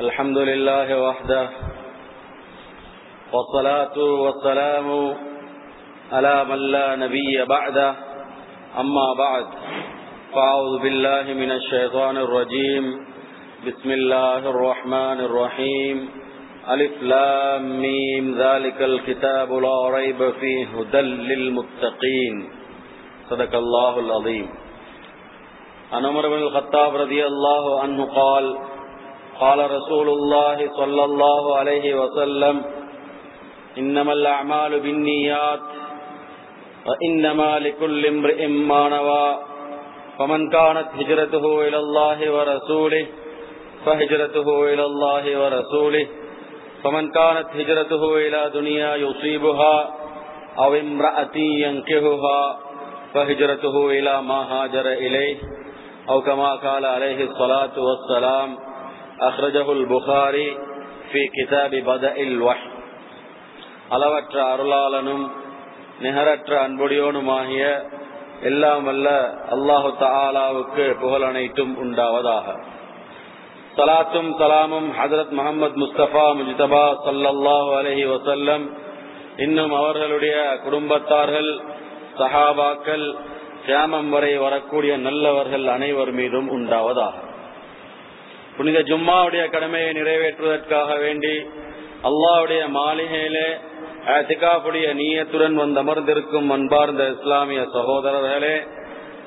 الحمد لله وحده والصلاة والسلام على من لا نبي بعده. أما بعد فأعوذ بالله من الشيطان الرجيم. بسم الله الرحمن الرحيم. ألف لام ميم. ذلك الكتاب لا ريب فيه هدى للمتقين. صدق الله العظيم. عن عمر بن الخطاب رضي الله عنه قال قال رسول الله صلى الله عليه وسلم إنما الأعمال بالنيات وإنما لكل امرئ ما نوى فمن كانت هجرته إلى الله ورسوله فهجرته إلى الله ورسوله فمن كانت هجرته إلى دنيا يصيبها أو امرأة ينكهها فهجرته إلى ما هاجر إليه أو كما قال عليه الصلاة والسلام أخرجه البخاري في كتاب بدء الوحي அளவற்ற அருளாளனும் நிகரற்ற அன்புடையோனுமாகிய எல்லாம் வல்ல அல்லாஹு தாலாவுக்கு புகழ் அனைத்தும் உண்டாவதாக சலாத்தும் சலாமும் ஹசரத் முகமது முஸ்தபா முஜிதபா சல்லல்லாஹு அலஹி வசல்லம் இன்னும் அவர்களுடைய குடும்பத்தார்கள் சஹாபாக்கள் கியாமம் வரை வரக்கூடிய நல்லவர்கள் அனைவர் மீதும் உண்டாவதாக புனித ஜும்மாவுடைய கடமையை நிறைவேற்றுவதற்காக வேண்டி அல்லாவுடைய மாளிகையிலே திகாப்புடைய நீயத்துடன் வந்து அமர்ந்திருக்கும் அன்பார்ந்த இஸ்லாமிய சகோதரர்களே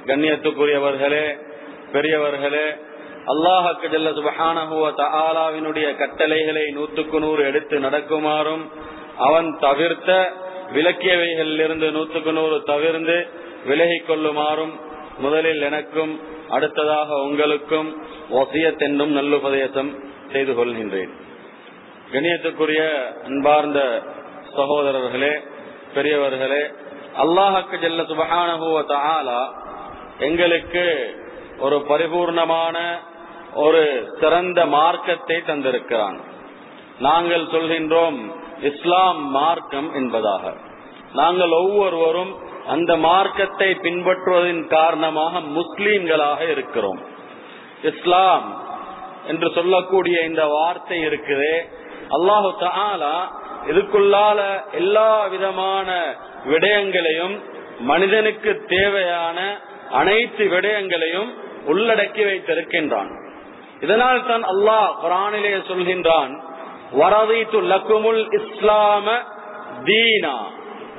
கண்ணியத்துக்குரியவர்களே பெரியவர்களே அல்லாஹக்கு ஜல்ல சுபஹானஹுவ தஆலாவினுடைய கட்டளைகளை நூற்றுக்கு நூறு எடுத்து நடக்குமாறும் அவன் தவிர்த்த விலக்கியவைகளிலிருந்து நூற்றுக்கு நூறு தவிர்ந்து விலகிக் கொள்ளுமாறும் முதலில் எனக்கும் அடுத்ததாக உங்களுக்கும் வசியத் என்னும் நல்லுபதேசம் செய்து கொள்கின்றேன். கணியத்துக்குரிய அன்பார்ந்த சகோதரர்களே பெரியவர்களே அல்லாஹக்கு ஜல்ல சுபஹானஹுவ ஆலா எங்களுக்கு ஒரு பரிபூர்ணமான ஒரு சிறந்த மார்க்கத்தை தந்திருக்கிறான். நாங்கள் சொல்கின்றோம் இஸ்லாம் மார்க்கம் என்பதாக. நாங்கள் ஒவ்வொருவரும் அந்த மார்க்கத்தை பின்பற்றுவதன் காரணமாக முஸ்லீம்களாக இருக்கிறோம். இஸ்லாம் என்று சொல்லக்கூடிய இந்த வார்த்தை இருக்குது. அல்லாஹு தாலா இதுக்குள்ளால எல்லா விதமான விடயங்களையும் மனிதனுக்கு தேவையான அனைத்து விடயங்களையும் உள்ளடக்கி வைத்திருக்கின்றான். இதனால் தான் அல்லாஹ் குரானிலே சொல்கின்றான் வரதைத்து லக்குமுல் இஸ்லாம தீனா.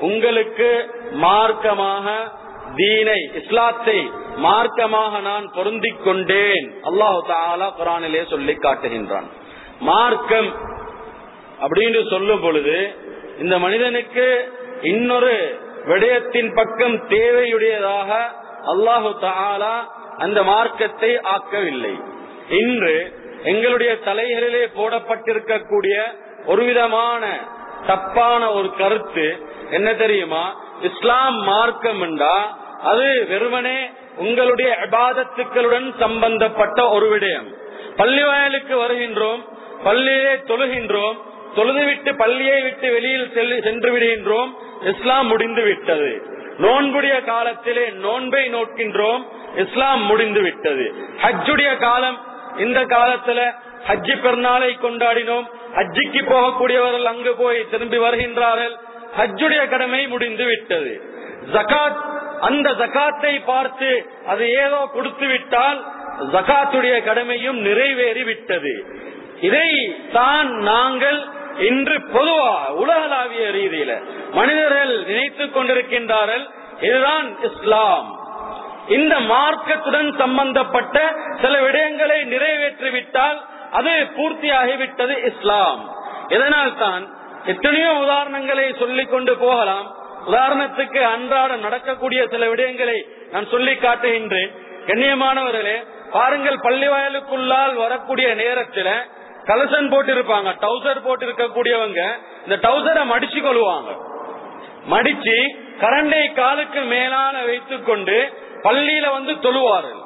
உங்களுக்கு மார்க்கமாக தீனை இஸ்லாத்தை மார்க்கமாக நான் பொருந்திக் கொண்டேன். அல்லாஹு தாலா குரானிலே சொல்லி காட்டுகின்றான். மார்க்கம் அப்படின்னு சொல்லும் பொழுது இந்த மனிதனுக்கு இன்னொரு விடயத்தின் பக்கம் தேவையுடையதாக அல்லாஹு தாலா அந்த மார்க்கத்தை ஆக்கவில்லை. இன்று எங்களுடைய தலைகளிலே போடப்பட்டிருக்கக்கூடிய ஒரு விதமான தப்பான ஒரு கருத்து. என்ன தெரியுமா? இஸ்லாம் மார்க்கம் என்றா அது வெறுமனே உங்களுடைய அபாதத்துக்களுடன் சம்பந்தப்பட்ட ஒரு விடயம். பள்ளி வயலுக்கு வருகின்றோம் பள்ளியிலே தொழுகின்றோம் தொழுதுவிட்டு பள்ளியை விட்டு வெளியில் சென்று விடுகின்றோம் இஸ்லாம் முடிந்து விட்டது நோன்புடைய காலத்திலே நோன்பை நோக்கின்றோம் இஸ்லாம் முடிந்து விட்டது ஹஜ்ஜுடைய காலம் இந்த காலத்துல ஹஜ்ஜி பெருநாளை கொண்டாடினோம் ஹஜ்ஜிக்கு போகக்கூடியவர்கள் அங்கு போய் திரும்பி வருகின்றார்கள். ஹஜ்ஜுடைய கடமை முடிந்து விட்டது. ஜகாத் அந்த ஜகாத்தை பார்த்து அது ஏதோ கொடுத்து விட்டால் ஜகாத்துடைய கடமையும் நிறைவேறி விட்டது. இதை தான் நாங்கள் இன்று பொதுவாக உலகளாவிய ரீதியில மனிதர்கள் நினைத்துக் கொண்டிருக்கின்றார்கள். இதுதான் இஸ்லாம். இந்த மார்க்கத்துடன் சம்பந்தப்பட்ட சில விடயங்களை நிறைவேற்றிவிட்டால் அது பூர்த்தியாகிவிட்டது இஸ்லாம். இதனால் தான் எத்தனையோ உதாரணங்களை சொல்லிக் கொண்டு போகலாம். உதாரணத்துக்கு அன்றாடம் நடக்கக்கூடிய சில விடயங்களை நான் சொல்லி காட்டுகின்றேன். கண்ணியமானவர்களே பாருங்கள் பள்ளி வயலுக்குள்ளால் வரக்கூடிய நேரத்தில் கலசன் போட்டு இருப்பாங்க டவுசர் போட்டு இருக்கக்கூடியவங்க இந்த டவுசரை மடிச்சு கொள்வாங்க. மடிச்சு கரண்டை காலுக்கு மேலான வைத்துக் கொண்டு பள்ளியில வந்து தொழுவார்கள்.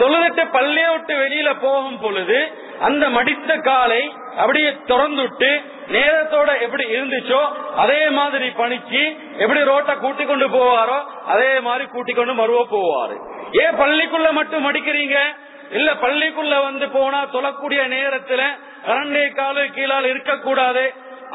தொழுதுட்டு பள்ளியை விட்டு வெளியில போகும் பொழுது அந்த மடித்த காலை அப்படியே திறந்துட்டு நேரத்தோட எப்படி இருந்துச்சோ அதே மாதிரி பணிச்சு எப்படி ரோட்டை கூட்டி கொண்டு போவாரோ அதே மாதிரி கூட்டி கொண்டு மருவ போவாரு. ஏன் பள்ளிக்குள்ள மட்டும் மடிக்கிறீங்க? இல்ல பள்ளிக்குள்ள வந்து போனா தொழக்கூடிய நேரத்துல கரண்டை காலு கீழால் இருக்கக்கூடாது.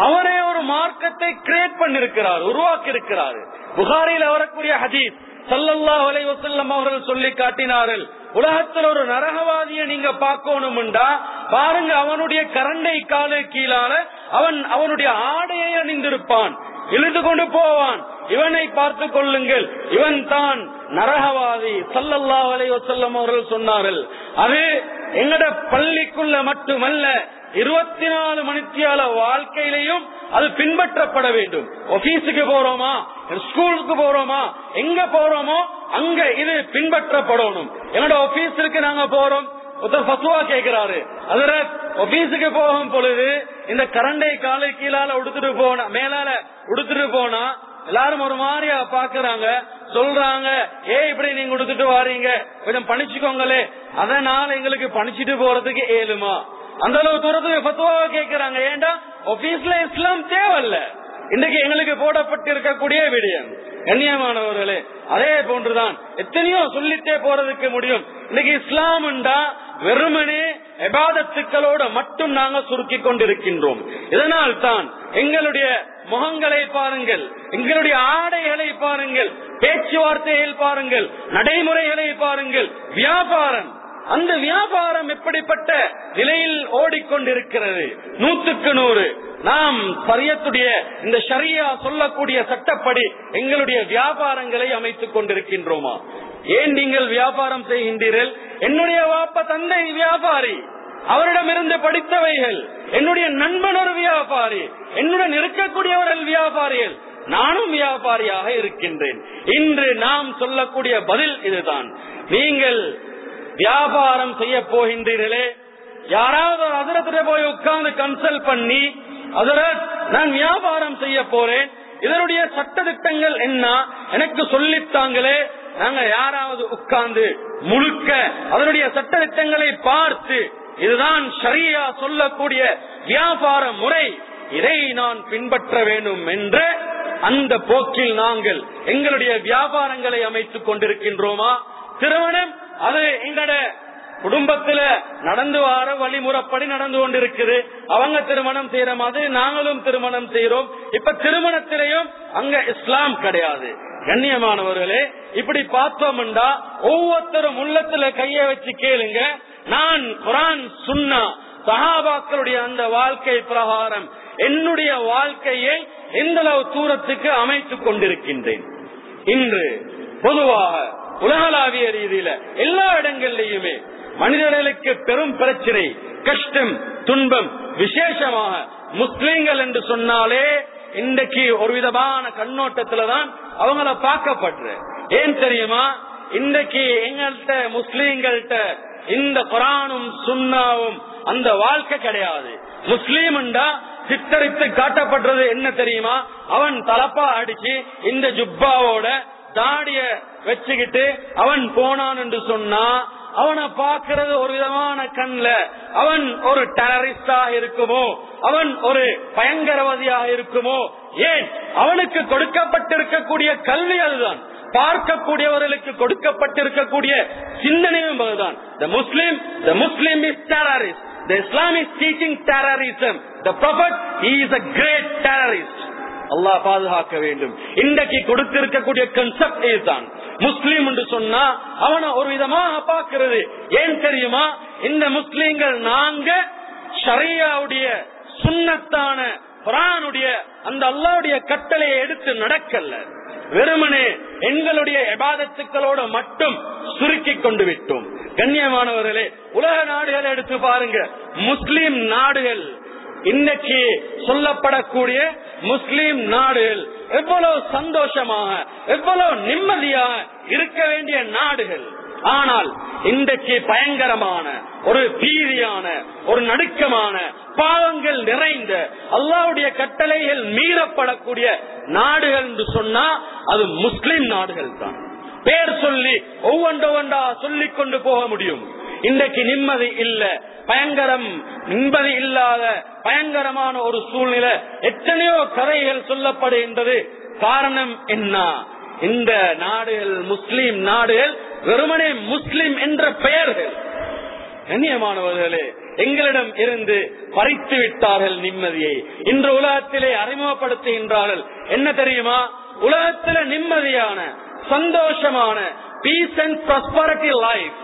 அவரே ஒரு மார்க்கத்தை கிரியேட் பண்ணிருக்கிறார் உருவாக்கி இருக்கிறார் புகாரில் வரக்கூடிய ஹதீஸ் சல்லல்லா அலை வசல்லம் அவர்கள் சொல்லி காட்டினார்கள். உலகத்தில் ஒரு நரகவாதியை நீங்க பார்க்கணும்டா பாருங்க அவனுடைய கரண்டை காலு கீழால அவன் அவனுடைய ஆடையை அணிந்திருப்பான். இழுத்து கொண்டு போவான். இவனை பார்த்து கொள்ளுங்கள். இவன் தான் நரகவாதி. சல்லல்லா வலையோ செல்லம் அவர்கள் சொன்னார்கள். அது எங்கட பள்ளிக்குள்ள மட்டுமல்ல இருபத்தி நாலு மணித்தியால வாழ்க்கையிலையும் அது பின்பற்றப்பட வேண்டும். ஆபீஸுக்கு போறோமா? ஸ்கூலுக்கு போறோமா? எங்க போறோமோ அங்க இது பின்பற்றப்படணும். என்னோட ஆபீஸிற்கு நாங்க போறோம். ஒருத்தர் பசுவா கேட்கிறாரு அதுல ஆபீஸுக்கு போகும் பொழுது இந்த கரண்டை காலை கீழால உடுத்துட்டு போன மேலால உடுத்துட்டு போனா எல்லாரும் ஒரு மாதிரியா பாக்குறாங்க. சொல்றாங்க ஏ இப்படி நீங்க உடுத்துட்டு வாரீங்க. கொஞ்சம் பணிச்சுக்கோங்களே. அதனால எங்களுக்கு பணிச்சிட்டு போறதுக்கு ஏழுமா? அந்த அளவு தூரத்துக்கு பத்துவாவை கேட்கிறாங்க. ஏண்டா? ஆபீஸ்ல இஸ்லாம் தேவையில்ல. இன்றைக்கு எங்களுக்கு போடப்பட்டு இருக்கக்கூடிய விடயம். கண்ணியமானவர்களே அதே போன்றுதான். எத்தனையோ சொல்லிட்டே போறதுக்கு முடியும். இன்னைக்கு இஸ்லாம்டா வெறுமனே எபாதத்துக்களோட மட்டும் நாங்க சுருக்கி கொண்டிருக்கின்றோம். இதனால் தான் எங்களுடைய முகங்களை பாருங்கள். எங்களுடைய ஆடைகளை பாருங்கள். பேச்சுவார்த்தைகள் பாருங்கள். நடைமுறைகளை பாருங்கள். வியாபாரம். அந்த வியாபாரம் எப்படிப்பட்ட நிலையில் ஓடிக்கொண்டிருக்கிறது? நூத்துக்கு நூறு. நாம் சரியத்துடைய இந்த ஷரியா சொல்லக்கூடிய சட்டப்படி எங்களுடைய வியாபாரங்களை அமைத்துக் கொண்டிருக்கின்றோமா? ஏன் நீங்கள் வியாபாரம் செய்கின்றீர்கள்? என்னுடைய வாப்ப தந்தை வியாபாரி. அவரிடமிருந்து படித்தவைகள். என்னுடைய நண்பன் ஒரு வியாபாரி. என்னுடன் இருக்கக்கூடியவர்கள் வியாபாரிகள். நானும் வியாபாரியாக இருக்கின்றேன். இன்று நாம் சொல்லக்கூடிய பதில் இதுதான். நீங்கள் வியாபாரம் செய்ய போகின்றீர்களே. யாராவது ஒரு அதிரத்துல போய் உட்கார்ந்து கன்சல்ட் பண்ணி அதர நான் வியாபாரம் செய்ய போறேன். இதனுடைய சட்ட திட்டங்கள் என்ன? எனக்கு சொல்லித்தாங்களே நாங்க யாராவது உட்கார்ந்து முழுக்க அதனுடைய சட்ட திட்டங்களை பார்த்து இதுதான் சரியா சொல்லக்கூடிய வியாபார முறை. இதை நான் பின்பற்ற வேண்டும் என்ற அந்த போக்கில் நாங்கள் எங்களுடைய வியாபாரங்களை அமைத்துக் கொண்டிருக்கின்றோமா? திருமணம் அது எங்கட குடும்பத்துல நடந்து வர வழிமுறைப்படி நடந்து கொண்டிருக்குது. அவங்க திருமணம் செய்யற மாதிரி நாங்களும் திருமணம் செய்யறோம் இப்ப திருமணத்திலையும் அங்க இஸ்லாம் கிடையாது. கண்ணியமானவர்களே இப்படி பார்த்தோம்டா ஒவ்வொருத்தரும் உள்ளத்துல கைய வச்சு கேளுங்க. நான் குரான் சுன்னா சஹாபாக்களுடைய அந்த வாழ்க்கை பிரகாரம் என்னுடைய வாழ்க்கையை எந்தளவு தூரத்துக்கு அமைத்துக் கொண்டிருக்கின்றேன். இன்று பொதுவாக உலகளாவிய ரீதியில எல்லா இடங்கள்லயுமே மனிதர்களுக்கு பெரும் பிரச்சனை கஷ்டம் துன்பம். விசேஷமாக முஸ்லீம்கள் என்று சொன்னாலே இன்றைக்கு ஒரு விதமான கண்ணோட்டத்துலதான் அவங்கள பார்க்கப்படுற. ஏன் தெரியுமா? இன்றைக்கு எங்கள்கிட்ட முஸ்லீம்கள்ட்ட இந்த குரானும் சுண்ணாவும் அந்த வாழ்க்கை கிடையாது. முஸ்லீம்டா சித்தரித்து காட்டப்படுறது என்ன தெரியுமா? அவன் தலப்பா அடிச்சு இந்த ஜுப்பாவோட தாடிய வச்சுக்கிட்டு அவன் போனான் என்று சொன்னா அவனை பார்க்கறது ஒரு விதமான கண்ல. அவன் ஒரு டெரரிஸ்டாக இருக்குமோ? அவன் ஒரு பயங்கரவாதியாக இருக்குமோ? ஏன்? அவனுக்கு கொடுக்கப்பட்டிருக்கக்கூடிய கல்வி அதுதான். பார்க்கக்கூடியவர்களுக்கு கொடுக்கப்பட்டிருக்கக்கூடிய சிந்தனையும் அதுதான். The Muslim the Muslim is terrorist the Islam is teaching terrorism the prophet is a great terrorist அல்லாஹ் பாதுகாக்க வேண்டும். இன்றைக்கு கொடுத்திருக்கக்கூடிய கன்செப்ட் இதுதான். முஸ்லீம் என்று சொன்னா அவனை ஒரு விதமாக பாக்குறது ஏன் தெரியுமா? இந்த முஸ்லீம்கள் நாங்க ஷரியாவுடைய சுண்ணத்தான குரானுடைய அந்த அல்லாவுடைய கட்டளையை எடுத்து நடக்கல. வெறுமனே எங்களுடைய எபாதத்துக்களோட மட்டும் சுருக்கி கொண்டு விட்டோம். கண்ணியமானவர்களே உலக நாடுகளை எடுத்து பாருங்க. முஸ்லிம் நாடுகள் இன்னைக்கு சொல்லப்படக்கூடிய முஸ்லீம் நாடுகள் எவ்வளவு சந்தோஷமாக எவ்வளவு நிம்மதியாக இருக்க வேண்டிய நாடுகள். ஆனால் இன்றைக்கு பயங்கரமான ஒரு பீதியான ஒரு நடுக்கமான பாவங்கள் நிறைந்த அல்லாவுடைய கட்டளைகள் மீறப்படக்கூடிய நாடுகள் என்று சொன்னா அது முஸ்லிம் நாடுகள் தான் பேர் சொல்லி ஒவ்வொன்றொவ்வொன்றா சொல்லிக் கொண்டு போக முடியும். இன்றைக்கு நிம்மதி இல்ல. பயங்கரம் நிம்மதி இல்லாத பயங்கரமான ஒரு சூழ்நிலை எத்தனையோ கதைகள் சொல்லப்படுகின்றது. காரணம் என்ன? இந்த நாடுகள் முஸ்லீம் நாடுகள் வெறுமனே முஸ்லிம் என்ற பெயர்கள். கண்ணியமானவர்களே எங்களிடம் இருந்து பறித்து விட்டார்கள் நிம்மதியை. இன்று உலகத்திலே அறிமுகப்படுத்துகின்றார்கள். என்ன தெரியுமா? உலகத்தில நிம்மதியான சந்தோஷமான பீஸ் அண்ட் ப்ராஸ்பரிட்டி லைஃப்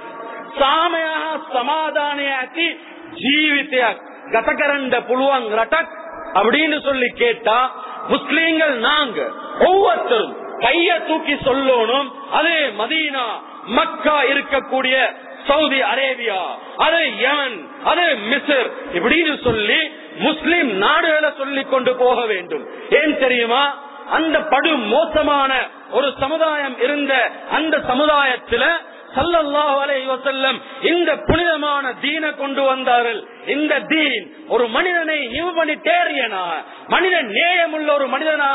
සාමයහ சமாதானையாக்கி ஜீவித்த கதகரண்ட புலுவங் ரட்டக் அப்படின்னு சொல்லி கேட்டா முஸ்லீம்கள் நாங்க ஒவ்வொருத்தரும் கைய தூக்கி சொல்லணும் அதே மதீனா மக்கா இருக்கக்கூடிய சவுதி அரேபியா அது யமன் அது மிசர் இப்படின்னு சொல்லி முஸ்லீம் நாடுகளை சொல்லி கொண்டு போக வேண்டும். ஏன் தெரியுமா? அந்த படு மோசமான ஒரு சமுதாயம் இருந்த அந்த சமுதாயத்துல சல்லல்லாஹு இந்த புனிதமான தீன கொண்டு வந்தார்கள். இந்த தீன் ஒரு மனிதனை ஹியூமனிடேரியனா மனித நேயமுள்ள ஒரு மனிதனா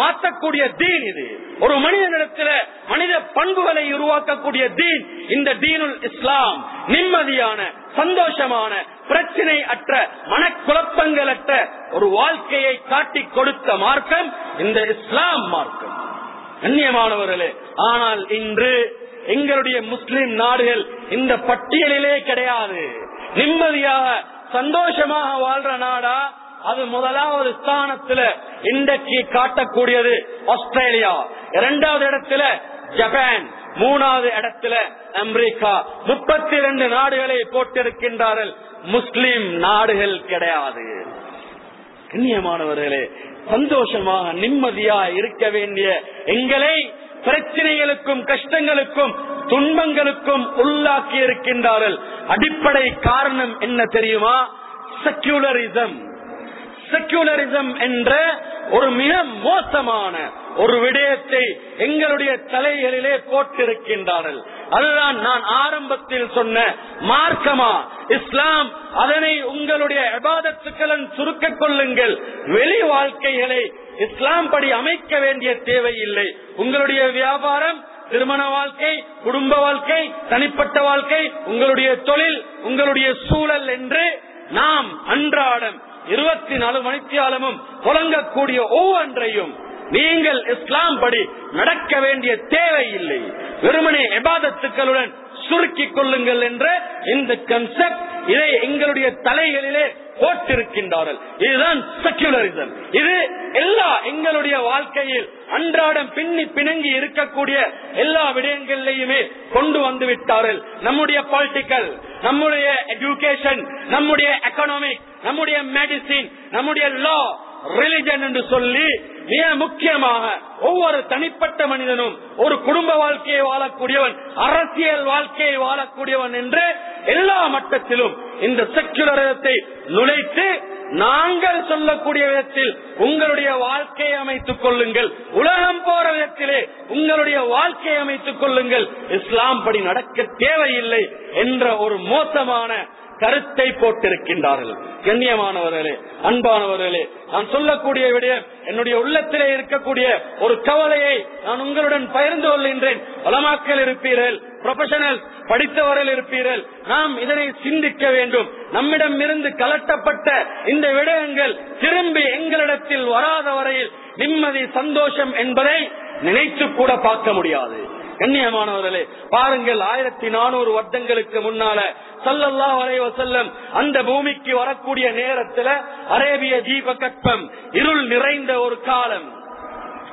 மாற்றக்கூடிய தீன் இது. ஒரு மனிதனிடத்துல மனித பண்புகளை உருவாக்கக்கூடிய தீன் இந்த தீனுல் இஸ்லாம். நிம்மதியான சந்தோஷமான பிரச்சனை அற்ற மனக்குழப்பங்களற்ற ஒரு வாழ்க்கையை காட்டி கொடுத்த மார்க்கம் இந்த இஸ்லாம் மார்க்கம். கண்ணியமானவர்களே ஆனால் இன்று எங்களுடைய முஸ்லிம் நாடுகள் இந்த பட்டியலிலே கிடையாது. நிம்மதியாக சந்தோஷமாக வாழ்ற நாடா அது முதலாவது ஸ்தானத்துல இன்றைக்கு காட்டக்கூடியது ஆஸ்திரேலியா. இரண்டாவது இடத்துல ஜப்பான். மூணாவது இடத்துல அமெரிக்கா. முப்பத்தி இரண்டு நாடுகளை போட்டிருக்கின்றார்கள். முஸ்லிம் நாடுகள் கிடையாது. கண்ணியமானவர்களே சந்தோஷமாக நிம்மதியா இருக்க வேண்டிய எங்களை பிரச்சனைகளுக்கும் கஷ்டங்களுக்கும் துன்பங்களுக்கும் உள்ளாக்கி இருக்கின்றார்கள் அடிப்படை காரணம் என்ன தெரியுமா? செக்யூலரிசம் செக்யூலரிசம் என்ற ஒரு மிக மோசமான ஒரு விடயத்தை எங்களுடைய தலைகளிலே போட்டிருக்கின்றார்கள். அதுதான் நான் ஆரம்பத்தில் சொன்ன மார்க்கமா. இஸ்லாம் அதனை உங்களுடைய அபாதத்துக்களன் சுருக்கிக் கொள்ளுங்கள். வெளி வாழ்க்கைகளை இஸ்லாம் படி அமைக்க வேண்டிய தேவை இல்லை. உங்களுடைய வியாபாரம் திருமண வாழ்க்கை குடும்ப வாழ்க்கை தனிப்பட்ட வாழ்க்கை உங்களுடைய தொழில் உங்களுடைய சூழல் என்று நாம் அன்றாடம் இருபத்தி நாலு மணித்தியாலமும் தொடங்கக்கூடிய ஒவ்வொன்றையும் நீங்கள் இஸ்லாம் படி நடக்க வேண்டிய தேவை இல்லை. வெறுமனே எபாதத்துக்களுடன் சுருக்கிக் கொள்ளுங்கள் என்ற இந்த கன்செப்ட் இதை எங்களுடைய தலைகளிலே போட்டிருக்கின்றார்கள். இதுதான் செக்யூலரிசம் இது எல்லா எங்களுடைய வாழ்க்கையில் அன்றாடம் பின்னி பிணங்கி இருக்கக்கூடிய எல்லா விடயங்களையுமே கொண்டு வந்து விட்டார்கள் நம்முடைய பொலிட்டிக்கல் நம்முடைய எஜுகேஷன் நம்முடைய எக்கனாமிக் நம்முடைய மெடிசின் நம்முடைய லா ரிலிஜன் என்று சொல்லி மிக முக்கியமாக ஒவ்வொரு தனிப்பட்ட மனிதனும் ஒரு குடும்ப வாழ்க்கையை வாழக்கூடியவன் அரசியல் வாழ்க்கையை வாழக்கூடியவன் என்று எல்லா மட்டத்திலும் இந்த செக்குலரத்தை நுழைத்து நாங்கள் சொல்லக்கூடிய விதத்தில் உங்களுடைய வாழ்க்கையை அமைத்துக் கொள்ளுங்கள். உலகம் போற விதத்திலே உங்களுடைய வாழ்க்கையை அமைத்துக் கொள்ளுங்கள். இஸ்லாம் படி நடக்க தேவையில்லை என்ற ஒரு மோசமான கருத்தை போட்டிருக்கின்றார்கள். கண்ணியமானவர்களே அன்பானவர்களே நான் சொல்லக்கூடிய விடயம் என்னுடைய உள்ளத்திலே இருக்கக்கூடிய ஒரு கவலையை நான் உங்களுடன் பகிர்ந்து கொள்கின்றேன். வளமாக்கல் இருப்பீர்கள் ப்ரொபஷனல் படித்தவர்கள் இருப்பீர்கள். நாம் இதனை சிந்திக்க வேண்டும். நம்மிடம் இருந்து கலட்டப்பட்ட இந்த விடயங்கள் திரும்பி எங்களிடத்தில் வராத வரையில் நிம்மதி சந்தோஷம் என்பதை நினைத்து கூட பார்க்க முடியாது. கண்ணியமானவர்களே பாருங்கள் ஆயிரத்தி நானூறு வருடங்களுக்கு முன்னால சல்லல்லா வரைவ செல்லம் அந்த பூமிக்கு வரக்கூடிய நேரத்துல அரேபிய தீப கற்பம் இருள் நிறைந்த ஒரு காலம்.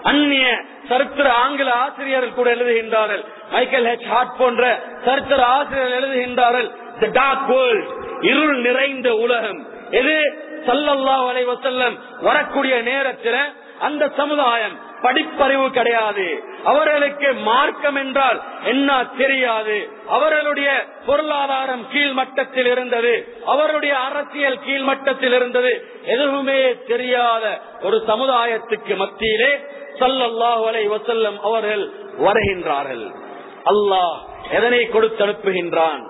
அந்நிய சரித்திர ஆங்கில ஆசிரியர்கள் கூட எழுதுகின்றார்கள். மைக்கேல் ஹெச் ஹார்ட் போன்ற சரித்திர ஆசிரியர்கள் எழுதுகின்றார்கள் தி டார்க் வேர்ல்ட் இருள் நிறைந்த உலகம். எது? சல்லல்லா வலைவ செல்லம் வரக்கூடிய நேரத்தில் அந்த சமுதாயம் படிப்பறிவு கிடையாது. அவர்களுக்கு மார்க்கம் என்றால் என்ன தெரியாது. அவர்களுடைய பொருளாதாரம் கீழ்மட்டத்தில் இருந்தது. அவருடைய அரசியல் கீழ்மட்டத்தில் இருந்தது. எதுவுமே தெரியாத ஒரு சமுதாயத்துக்கு மத்தியிலே சல்லல்லாஹு அலை வசல்லம் அவர்கள் வருகின்றார்கள். அல்லாஹ் எதனை கொடுத்து அனுப்புகின்றான்?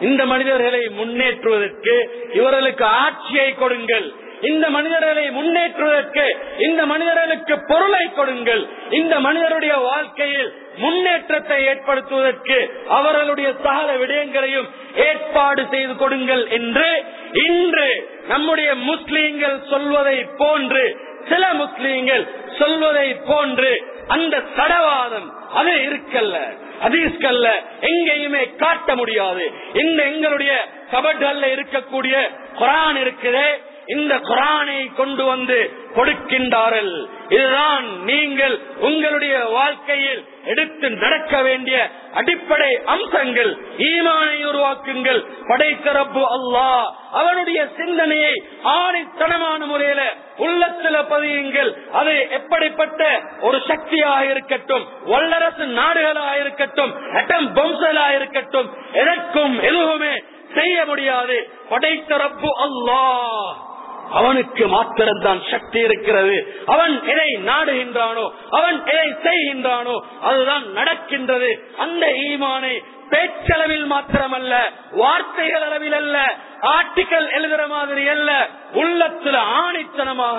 இந்த மனிதர்களை முன்னேற்றுவதற்கு இவர்களுக்கு ஆட்சியை கொடுங்கள். இந்த மனிதர்களை முன்னேற்றுவதற்கு இந்த மனிதர்களுக்கு பொருளை கொடுங்கள். இந்த மனிதருடைய வாழ்க்கையில் முன்னேற்றத்தை ஏற்படுத்துவதற்கு அவர்களுடைய சகல விடயங்களையும் ஏற்பாடு செய்து கொடுங்கள் என்று இன்று நம்முடைய முஸ்லீம்கள் சொல்வதை போன்று சில முஸ்லீம்கள் சொல்வதை போன்று அந்த சடவாதம் அது இருக்கல்ல அதீஸ்கல்ல எங்கேயுமே காட்ட முடியாது. இந்த எங்களுடைய கபட்கள்ல இருக்கக்கூடிய குரான் இருக்குது இந்த குரானை கொண்டு வந்து கொடுக்கின்றார்கள். இதுதான் நீங்கள் உங்களுடைய வாழ்க்கையில் எடுத்து நடக்க வேண்டிய அடிப்படை அம்சங்கள். ஈமானை உருவாக்குங்கள். படைத்தரப்பு அல்லாஹ். அவனுடைய சிந்தனையை ஆணித்தனமான முறையில உள்ளத்துல பதியுங்கள். அது எப்படிப்பட்ட ஒரு சக்தியாக இருக்கட்டும் வல்லரசு நாடுகளாக இருக்கட்டும் அட்டம் பொம்சலாக இருக்கட்டும் எதற்கும் எதுவுமே செய்ய முடியாது. படைத்தரப்பு அல்லாஹ். அவனுக்கு மாத்திரம்தான் சக்தி இருக்கிறது. அவன் எதை நாடுகின்றானோ அவன் எதை செய்கின்றானோ அதுதான் நடக்கின்றது. அந்த ஈமானை பேச்சளவில் மாத்திரமல்ல வார்த்தைகள் அளவில் அல்ல ஆர்டிக்கல் எழுதுற மாதிரி அல்ல உள்ளத்துல ஆணித்தனமாக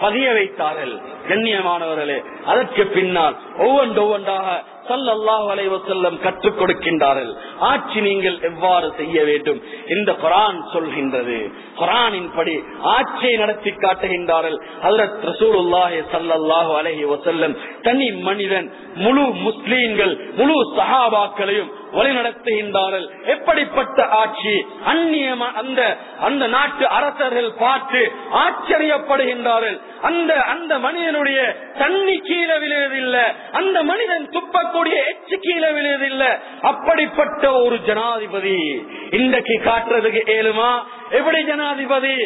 பதிய வைத்தார்கள். கண்ணியமானவர்களே அதற்கு பின்னால் ஒவ்வொன்று ஒவ்வொன்றாக சல்லல்லாஹு அலைஹி கற்றுக் கொடுக்கின்றார்கள். ஆட்சி நீங்கள் எவ்வாறு செய்ய வேண்டும்? இந்த குரான் சொல்கின்றது. குரானின் படி ஆட்சியை நடத்தி காட்டுகின்றார்கள். ஹஜரத் ரசூலுல்லாஹி ஸல்லல்லாஹு அலைஹி வஸல்லம் தனி மனிதன் முழு முஸ்லீம்கள் முழு சஹாபாக்களையும் வழிநடத்துகின்றார்கள். எப்படிப்பட்ட ஆட்சி? அந்நிய அந்த அந்த நாட்டு அரசர்கள் பார்த்து ஆச்சரியப்படுகின்றார்கள். அந்த அந்த மனிதனுடைய தண்ணி கீழே விழுவதில்லை அந்த மனிதன் துப்பக்கூடிய எச்சு கீழே விழுவதில்லை அப்படிப்பட்ட ஒரு ஜனாதிபதி இன்றைக்கு காட்டுறதுக்கு ஏழுமா? எப்படி ஜனாதிபதி?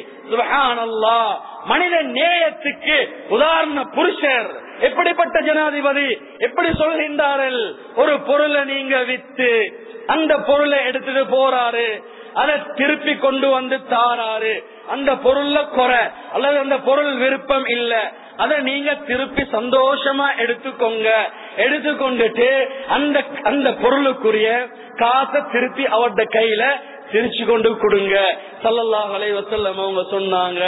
மனித நேயத்துக்கு உதாரண புருஷர். எப்படிப்பட்ட ஜனாதிபதி? எப்படி சொல்கின்றார்கள்? ஒரு பொருளை நீங்க வித்து அந்த பொருளை எடுத்துட்டு போறாரு. அதை திருப்பி கொண்டு வந்து தாராரு. அந்த பொருள்ல குறை அல்லது அந்த பொருள் விருப்பம் இல்ல. அதை நீங்க திருப்பி சந்தோஷமா எடுத்துக்கோங்க. எடுத்துக்கொண்டுட்டு அந்த அந்த பொருளுக்குரிய காசை திருப்பி அவருடைய கையில திரிச்சு கொண்டு கொடுங்க. சல்லல்லாஹ் அலைவசல்லம் அவங்க சொன்னாங்க.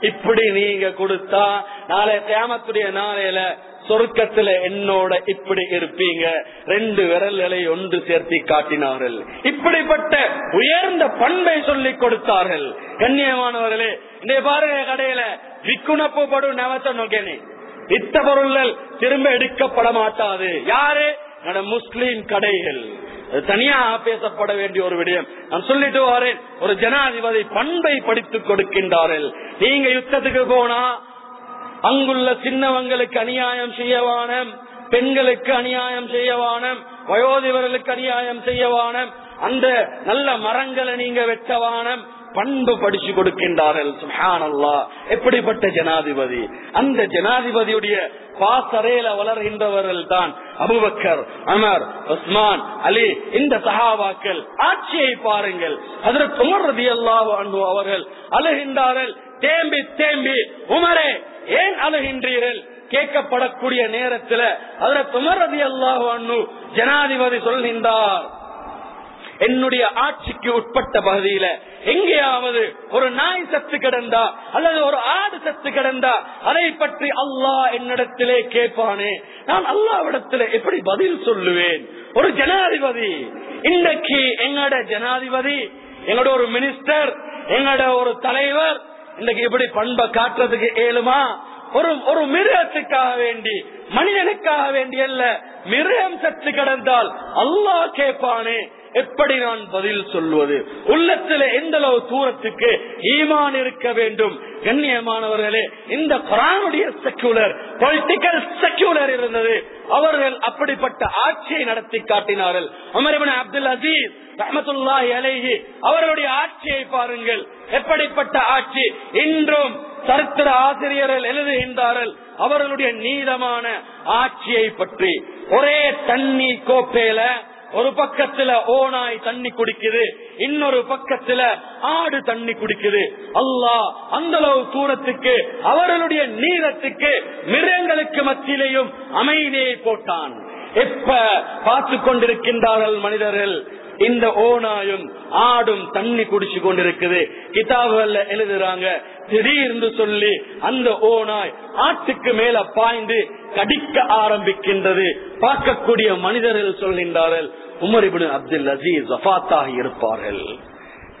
இப்படி நீங்க கொடுத்தா நாளை தேமத்துடைய நாளையில சொர்க்கத்துல என்னோட இப்படி இருப்பீங்க. ரெண்டு விரல்களை ஒன்று சேர்த்தி காட்டினார்கள். இப்படிப்பட்ட உயர்ந்த பண்பை சொல்லி கொடுத்தார்கள். கண்ணியமானவர்களே இந்த பாருங்க கடையில விக்குணப்பு நவத்த நோக்கேனே வித்த பொருள்கள் திரும்ப எடுக்கப்பட மாட்டாது. யாரு? முஸ்லீம் கடைகள். தனியா பேசப்பட வேண்டிய ஒரு விடயம். நான் சொல்லிட்டு வரேன் ஒரு ஜனாதிபதி பண்பை படித்துக் கொடுக்கின்றார்கள். நீங்க யுத்தத்துக்கு போனா அங்குள்ள சின்னவங்களுக்கு அநியாயம் செய்யவானம் பெண்களுக்கு அநியாயம் செய்யவானம் வயோதிபர்களுக்கு அநியாயம் செய்யவானம் அந்த நல்ல மரங்களை நீங்க வெட்டவானம் பண்பு படிச்சு கொடுக்கின்றார்கள். சுஹானல்லா எப்படிப்பட்ட ஜனாதிபதி? அந்த ஜனாதிபதியுடைய பாசறையில வளர்கின்றவர்கள் தான் அபுபக்கர் அமர் உஸ்மான் அலி. இந்த சஹாபாக்கள் ஆட்சியை பாருங்கள். அதில் துமர்றது அல்லாஹ் அன்பு அவர்கள் அழுகின்றார்கள். தேம்பி தேம்பி உமரே ஏன் அழுகின்றீர்கள்? கேட்கப்படக்கூடிய நேரத்தில் அதில் துமரதி அல்லாஹ் அண்ணு ஜனாதிபதி சொல்கின்றார். என்னுடைய ஆட்சிக்கு உட்பட்ட பகுதியில எங்கேயாவது ஒரு நாய் சத்து கிடந்தா அல்லது ஒரு ஆடு சத்து கிடந்தா அதை பற்றி அல்லாஹ் என்னிடத்திலே கேட்பானே. நான் அல்லாவிடத்திலே எப்படி பதில் சொல்லுவேன்? ஒரு ஜனாதிபதி. இன்றைக்கு எங்களோட ஜனாதிபதி எங்களோட ஒரு மினிஸ்டர் எங்களோட ஒரு தலைவர் இன்னைக்கு இப்படி பண்பை காட்டுறதுக்கு ஏழுமா? ஒரு ஒரு மிருகத்துக்காக வேண்டி மனிதனுக்காக வேண்டி அல்ல மிருகம் சத்து கிடந்தால் அல்லாஹ் கேட்பானே. எப்படி நான் பதில் சொல்வது? உள்ளத்துல எந்த அளவு தூரத்துக்கு ஈமான் இருக்க வேண்டும்? கண்ணியமானவர்களே இந்த குரானுடைய செக்யூலர் பொலிட்டிக்கல் செக்யூலர் இருந்தது. அவர்கள் அப்படிப்பட்ட ஆட்சியை நடத்தி காட்டினார்கள். அமரிபன் அப்துல் அசீஸ் ரஹமத்துல்லாஹி அலேஹி அவர்களுடைய ஆட்சியை பாருங்கள். எப்படிப்பட்ட ஆட்சி? இன்றும் சரித்திர ஆசிரியர்கள் எழுதுகின்றார்கள். அவர்களுடைய நீளமான ஆட்சியை பற்றி. ஒரே தண்ணி கோப்பையில ஒரு பக்கத்துல ஓனாய் தண்ணி குடிக்குது இன்னொரு பக்கத்துல ஆடு தண்ணி குடிக்குது. அல்லாஹ் அந்த அளவு தூரத்துக்கு அவர்களுடைய நீளத்துக்கு மிருகங்களுக்கு மத்தியிலையும் அமைதியை போட்டான். எப்ப பார்த்து கொண்டிருக்கின்றார்கள் மனிதர்கள்? இந்த ஓனாயும் ஆடும் தண்ணி குடிச்சு கொண்டிருக்குது. கிதாபுகள்ல எழுதுறாங்க திடீர்னு சொல்லி அந்த ஓனாய் ஆட்டுக்கு மேல பாய்ந்து கடிக்க ஆரம்பிக்கின்றது. பார்க்கக்கூடிய மனிதர்கள் சொல்கின்றார்கள் உமரிபின் அப்துல் அசீஸ் வஃபாத்தாக இருப்பார்கள்.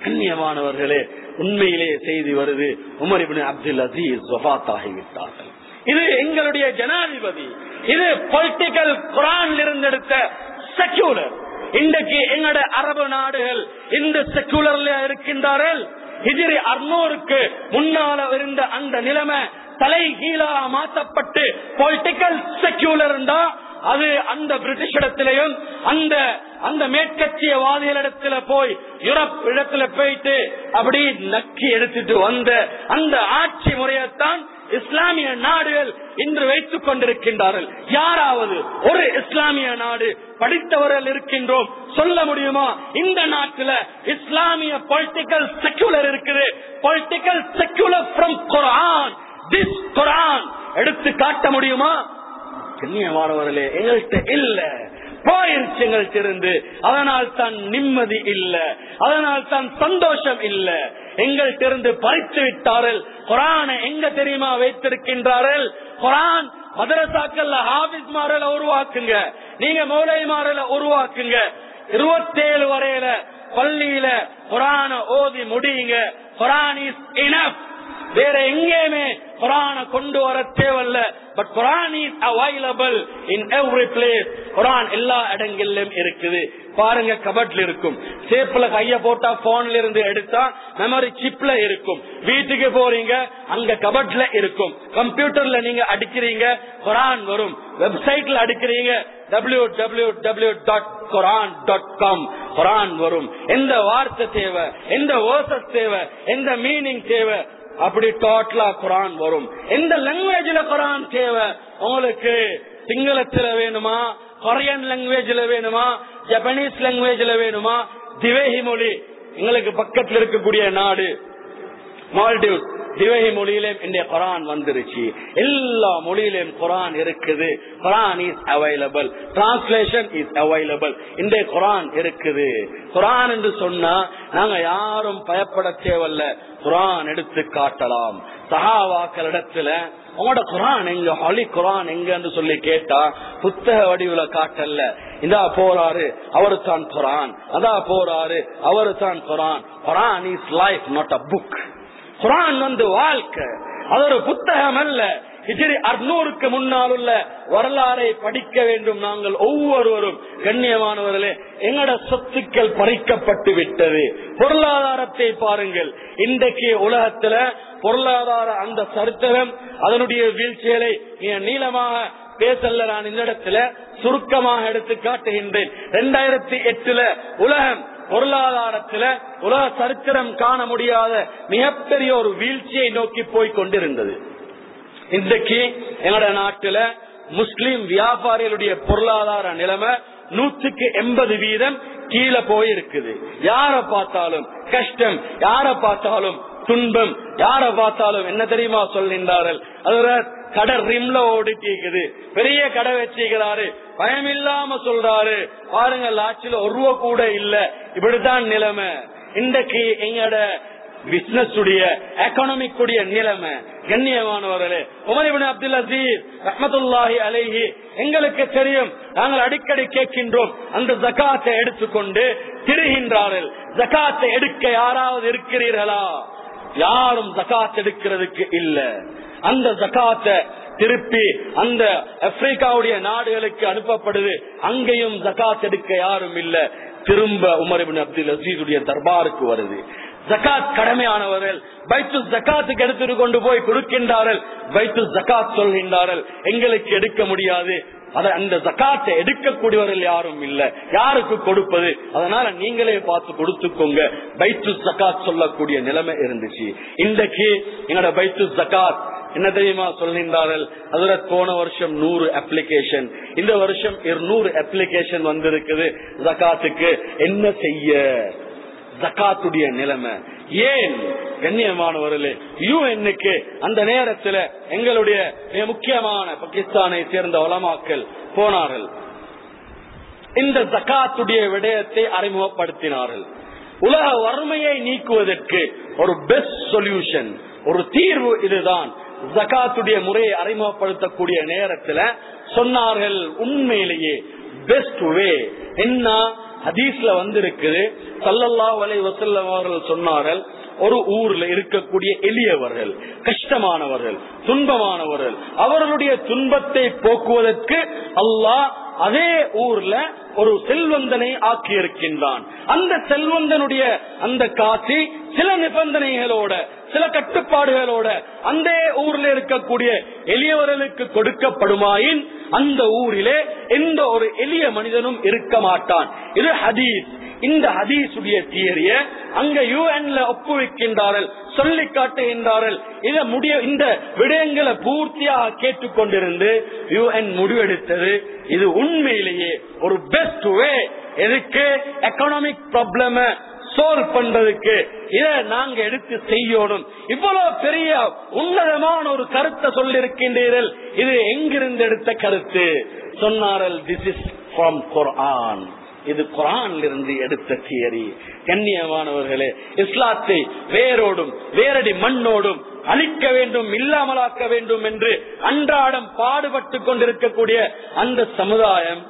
கண்ணியமானவர்களே உண்மையிலே செய்தி வருது உமரிபின் அப்துல் அசீஸ் ஜஃபாத்தாகிவிட்டார்கள் இது எங்களுடைய ஜனாதிபதி இது பொலிட்டிக்கல் குரான் இருந்தெடுத்த செக்யூலர் இன்றைக்கு எங்கட அரபு நாடுகள் இந்த செக்குலர்ல இருக்கின்றார்கள். எதிரி அறுநூறுக்கு முன்னால இருந்த அந்த நிலைமை தலை கீழா மாற்றப்பட்டு பொலிட்டிக்கல் செக்யூலர் இருந்தா அது அந்த பிரிட்டிஷ் இடத்திலையும் அந்த அந்த மேற்கட்சியவாதிகள் இடத்துல போய் யூரோப் இடத்துல போயிட்டு அப்படி நக்கி எடுத்துட்டு வந்த அந்த ஆட்சி முறையைத்தான் இஸ்லாமிய நாடுகள் இன்று வைத்துக் கொண்டிருக்கின்றார்கள். யாராவது ஒரு இஸ்லாமிய நாடு படித்தவர்கள் இருக்கின்றோம் சொல்ல முடியுமா? இந்த நாட்டில் இஸ்லாமிய பொலிட்டிக்கல் செக்குலர் இருக்குது. Political secular from Quran this Quran எடுத்து காட்ட முடியுமா? கண்ணியமானவர்களே எங்கள்கிட்ட இல்ல. போயிருச்சு எங்கள்கிட்ட இருந்து. அதனால் தான் நிம்மதி இல்ல. அதனால் தான் சந்தோஷம் இல்ல. எங்கள்கிட்ட இருந்து பறித்து விட்டார்கள். குரானை எங்க தெரியுமா வைத்திருக்கின்றார்கள்? குரான் மதரசாக்கள்ல ஹாபிஸ் மாறல உருவாக்குங்க. நீங்க மௌலை மாறல உருவாக்குங்க. இருபத்தேழு வரையில பள்ளியில குரான ஓதி முடியுங்க. குரான் இஸ் இனப் வேற எங்கேயுமே குரான கொண்டு வர தேவல்ல but Quran is available in every place குரான் எல்லா இடங்களிலும் இருக்குது. பாருங்க கபட்ல இருக்கும். சேப்ல கைய போட்டா போன்ல இருந்து எடுத்தா மெமரி சிப்ல இருக்கும். வீட்டுக்கு போறீங்க அங்க கபட்ல இருக்கும். கம்ப்யூட்டர்ல நீங்க அடிக்கிறீங்க குரான் வரும். வெப்சைட்ல அடிக்கிறீங்க W W W dot Quran dot com குரான் வரும். எந்த வார்த்தை தேவை? எந்த வேர்சஸ் தேவை? எந்த மீனிங் தேவை? அப்படி டோட்டலா குரான் வரும். எந்த லாங்குவேஜ்ல குரான் தேவை? உங்களுக்கு சிங்களத்துல வேணுமா? கொரியன் லாங்குவேஜ்ல வேணுமா? ஜப்பனீஸ் லாங்குவேஜ்ல வேணுமா? திவேஹி மொழி. எங்களுக்கு பக்கத்துல இருக்கக்கூடிய நாடு. மால்டிவ்ஸ் திவகி மொழியிலும் இந்த குரான் வந்துருச்சு. எல்லா மொழியிலும் குரான் இருக்குது. Quran is available translation is available இந்த குரான் இருக்குது. குரான் என்று சொன்னா நாங்க யாரும் பயப்பட தேவையில்ல. குரான் எடுத்து காட்டலாம். சஹாவாக்கள் இடத்துல உங்களோட குரான் எங்க? ஹாலி குரான் எங்கன்னு சொல்லி கேட்டா புத்தக வடிவுல காட்டல்ல இதா போறாரு அவரு தான் குரான். அதா போறாரு அவரு தான் குரான். Quran is life not a book குரான் வந்து வாழ்க்கை. அது ஒரு புத்தகம் அல்ல. ஹிஜ்ரி அறுநூறுக்கு முன்னால் உள்ள வரலாறை படிக்க வேண்டும் நாங்கள் ஒவ்வொருவரும். கண்ணியமானவர்களே எங்கட சொத்துக்கள் பறிக்கப்பட்டு விட்டது. பொருளாதாரத்தை பாருங்கள். இன்றைக்கு உலகத்துல பொருளாதார அந்த சரித்திரம் அதனுடைய வீழ்ச்சிகளை நீளமாக பேசல்ல நான் இந்த இடத்துல சுருக்கமாக எடுத்து காட்டுகின்றேன். இரண்டாயிரத்தி எட்டுல உலகம் பொருளாதாரத்துல உலக சரித்திரம் காண முடியாத மிகப்பெரிய ஒரு வீழ்ச்சியை நோக்கி போய் கொண்டிருந்தது. இன்றைக்கு எங்களோட நாட்டுல முஸ்லிம் வியாபாரிகளுடைய பொருளாதார நிலைமை நூற்றுக்கு எண்பது வீதம் கீழே போயிருக்குது. யார பார்த்தாலும் கஷ்டம் யார பார்த்தாலும் துன்பம் யார பார்த்தாலும் என்ன தெரியுமா சொல்கின்றார்கள்? அதுல கடை ரிம்ல ஓடிட்டு இருக்குது. பெரிய கடை வச்சுக்கிறாரு பயம் இல்லாம சொல்றாரு. பாருங்க லாட்சில ஒரு ரூபா கூட இல்ல. இப்படித்தான் நிலைமை. இன்றைக்கு எங்கட பிசினஸ் உடைய எக்கனாமிக் உடைய நிலைமை. கண்ணியமானவர்களே உமரிபின் அப்துல் அசீஸ் ரஹமத்துல்லாஹி அலைஹி எங்களுக்கு தெரியும் நாங்கள் அடிக்கடி கேட்கின்றோம் அந்த ஜக்காத்தை எடுத்துக்கொண்டு திரிகின்றார்கள். ஜக்காத்தை எடுக்க யாராவது இருக்கிறீர்களா? யாரும் ஜக்காத் எடுக்கிறதுக்கு இல்ல. அந்த ஜக்காத்தை திருப்பி அந்த ஆப்பிரிக்காவுடைய நாடுகளுக்கு அனுப்பப்படுது. அங்கேயும் ஜக்காத் எடுக்க யாரும் இல்ல. திரும்ப உமரிபின் அப்துல் அசீதுடைய தர்பாருக்கு வருது. ஜக்காத் கடமையானவர்கள் பைத்து ஜக்காத்துக்கு எடுத்துட்டு கொண்டு போய் கொடுக்கின்றார்கள். பைத்து ஜக்காத் சொல்கின்றார்கள் எங்களுக்கு எடுக்க முடியாது. அத அந்த ஜக்காத்தை எடுக்கக்கூடியவர்கள் யாரும் இல்ல. யாருக்கு கொடுப்பது? அதனால நீங்களே பார்த்து கொடுத்துக்கோங்க. பைத்து ஜக்காத் சொல்லக்கூடிய நிலைமை இருந்துச்சு. இன்றைக்கு என்னோட பைத்து ஜக்காத் என்ன தெரியுமா சொல்கின்றார்கள்? அதுல போன வருஷம் நூறு அப்ளிகேஷன் இந்த வருஷம் இருநூறு அப்ளிகேஷன் வந்திருக்குது. ஜக்காத்துக்கு என்ன செய்ய? ஜக்காத்துடைய நிலைமை. ஏன்? கண்ணியமானவர்களே யூஎன்னுக்கு அந்த நேரத்துல எங்களுடைய மிக முக்கியமான பாகிஸ்தானை சேர்ந்த வளமாக்கல் போனார்கள். இந்த ஜக்காத்துடைய விடயத்தை அறிமுகப்படுத்தினார்கள். உலக வறுமையை நீக்குவதற்கு ஒரு பெஸ்ட் சொல்யூஷன் ஒரு தீர்வு இதுதான். ஜகாத்துடைய முறையை அறிமுகப்படுத்தக்கூடிய நேரத்தில் சொன்னார்கள் உண்மையிலேயே பெஸ்ட் வே என்ன? ஹதீஸ்ல வந்திருக்குது. சல்லல்லா வலை வசல்லம் அவர்கள் சொன்னார்கள் ஒரு ஊர்ல இருக்கக்கூடிய எளியவர்கள் கஷ்டமானவர்கள் துன்பமானவர்கள் அவர்களுடைய துன்பத்தை போக்குவதற்கு அல்லாஹ் அதே ஊர்ல ஒரு செல்வந்தனை ஆக்கியிருக்கின்றான். அந்த செல்வந்தனுடைய அந்த காட்சி சில நிபந்தனைகளோட சில கட்டுப்பாடுகளோட அந்த ஊர்ல இருக்கக்கூடிய எளியவர்களுக்கு கொடுக்கப்படுமாயின் அந்த ஊரிலே எந்த ஒரு எளிய மனிதனும் இருக்க மாட்டான். இது ஹதீஸ். இந்த ஹதீசுடைய தியரிய அங்க யூஎன்ல ஒப்புவிக்கின்றார்கள் சொல்லி காட்டுகின்றார்கள். இத முடிய இந்த விடயங்களை பூர்த்தியாக கேட்டுக்கொண்டிருந்து யூஎன் முடிவெடுத்தது. இது உண்மையிலேயே ஒரு பெஸ்ட் வே எதுக்கு? எக்கனாமிக் ப்ராப்ளம சோல் பண்றதுக்கு. இத நாங்க எடுத்து செய்யணும். இவ்வளவு பெரிய உன்னதமான ஒரு கருத்தை சொல்லிருக்கின்றீர்கள். இது எங்கிருந்து எடுத்த கருத்து? சொன்னார்கள் திஸ் இஸ் ஃப்ரம் குர்ஆன் இது குரான்ல இருந்து எடுத்த தியரி. கண்ணியமானவர்களே இஸ்லாத்தை வேரோடும் வேரடி மண்ணோடும் அழிக்க வேண்டும் இல்லாமலாக்க வேண்டும் என்று அன்றாடம் பாடுபட்டு கொண்டிருக்கக்கூடிய அந்த சமுதாயம்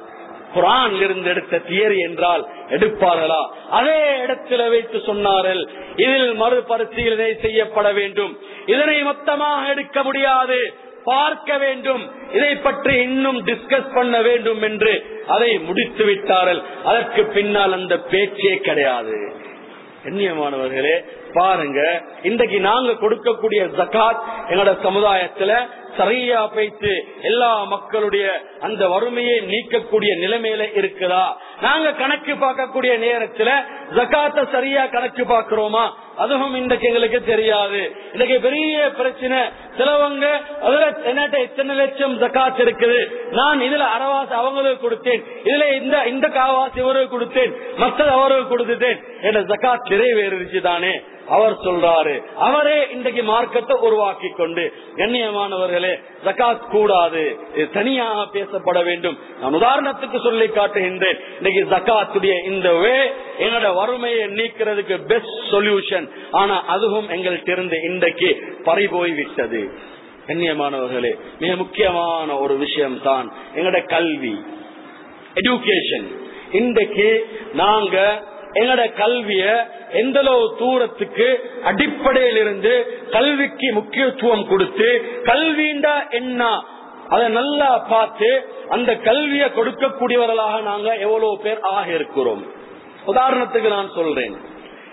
குரான் இருந்து எடுத்த தியரி என்றால் எடுப்பார்களா? அதே இடத்துல வைத்து சொன்னார்கள் இதில் மறுபரிசீலனை செய்யப்பட வேண்டும். இதனை மொத்தமாக எடுக்க முடியாது பார்க்க வேண்டும். இதை பற்றி இன்னும் டிஸ்கஸ் பண்ண வேண்டும் என்று அதை முடித்து விட்டார்கள். அதற்கு பின்னால் அந்த பேச்சே கிடையாது. கண்ணியமானவர்களே பாருங்க இன்றைக்கு நாங்க கொடுக்கக்கூடிய ஜகாத் எங்களோட சமுதாயத்துல சரியா பேச்சு எல்லா மக்களுடைய அந்த வறுமையை நீக்கக்கூடிய நிலைமையில இருக்குதா? நாங்க கணக்கு பார்க்கக்கூடிய நேரத்துல ஜகாத்த சரியா கணக்கு பார்க்கிறோமா? அதுவும் இன்றைக்கு எங்களுக்கு தெரியாது. இன்னைக்கு பெரிய பிரச்சனை. சிலவங்க அதுல என்னட்ட எத்தனை லட்சம் ஜக்காத் இருக்குது? நான் இதுல அறவாசி அவங்களுக்கு கொடுத்தேன். இதுல இந்த இந்த காவாசி இவருக்கு கொடுத்தேன். மற்றது அவருக்கு கொடுத்துட்டேன். என்ற ஜக்காத் நிறைவேறிச்சு தானே? அவர் சொல்றாரு. அவரே இன்றைக்கு மார்க்கத்தை உருவாக்கி கொண்டு கண்ணியமானவர்களே ஜக்காத் கூடாது. தனியாக பேசப்பட வேண்டும். நான் உதாரணத்துக்கு சொல்லி காட்டுகின்றேன். இன்னைக்கு ஜக்காத்துடைய இந்த வே என்னோட வறுமையை நீக்கிறதுக்கு பெஸ்ட் சொல்யூஷன் ஆனா அதுவும் எங்கள்கிட்ட இருந்து இன்றைக்கு பறிபோய் விட்டது கண்ணியமானவர்களே மிக முக்கியமான ஒரு விஷயம் தான் எங்களோட கல்வி எஜுகேஷன் இன்றைக்கு நாங்க என்னோட கல்விய எந்த தூரத்துக்கு அடிப்படையில் இருந்து கல்விக்கு முக்கியத்துவம் கொடுத்து கல்விண்டா என்ன? அதை நல்லா பார்த்து அந்த கல்வியை கொடுக்கக்கூடியவர்களாக நாங்க எவ்வளவு பேர் ஆக இருக்கிறோம். உதாரணத்துக்கு நான் சொல்றேன்.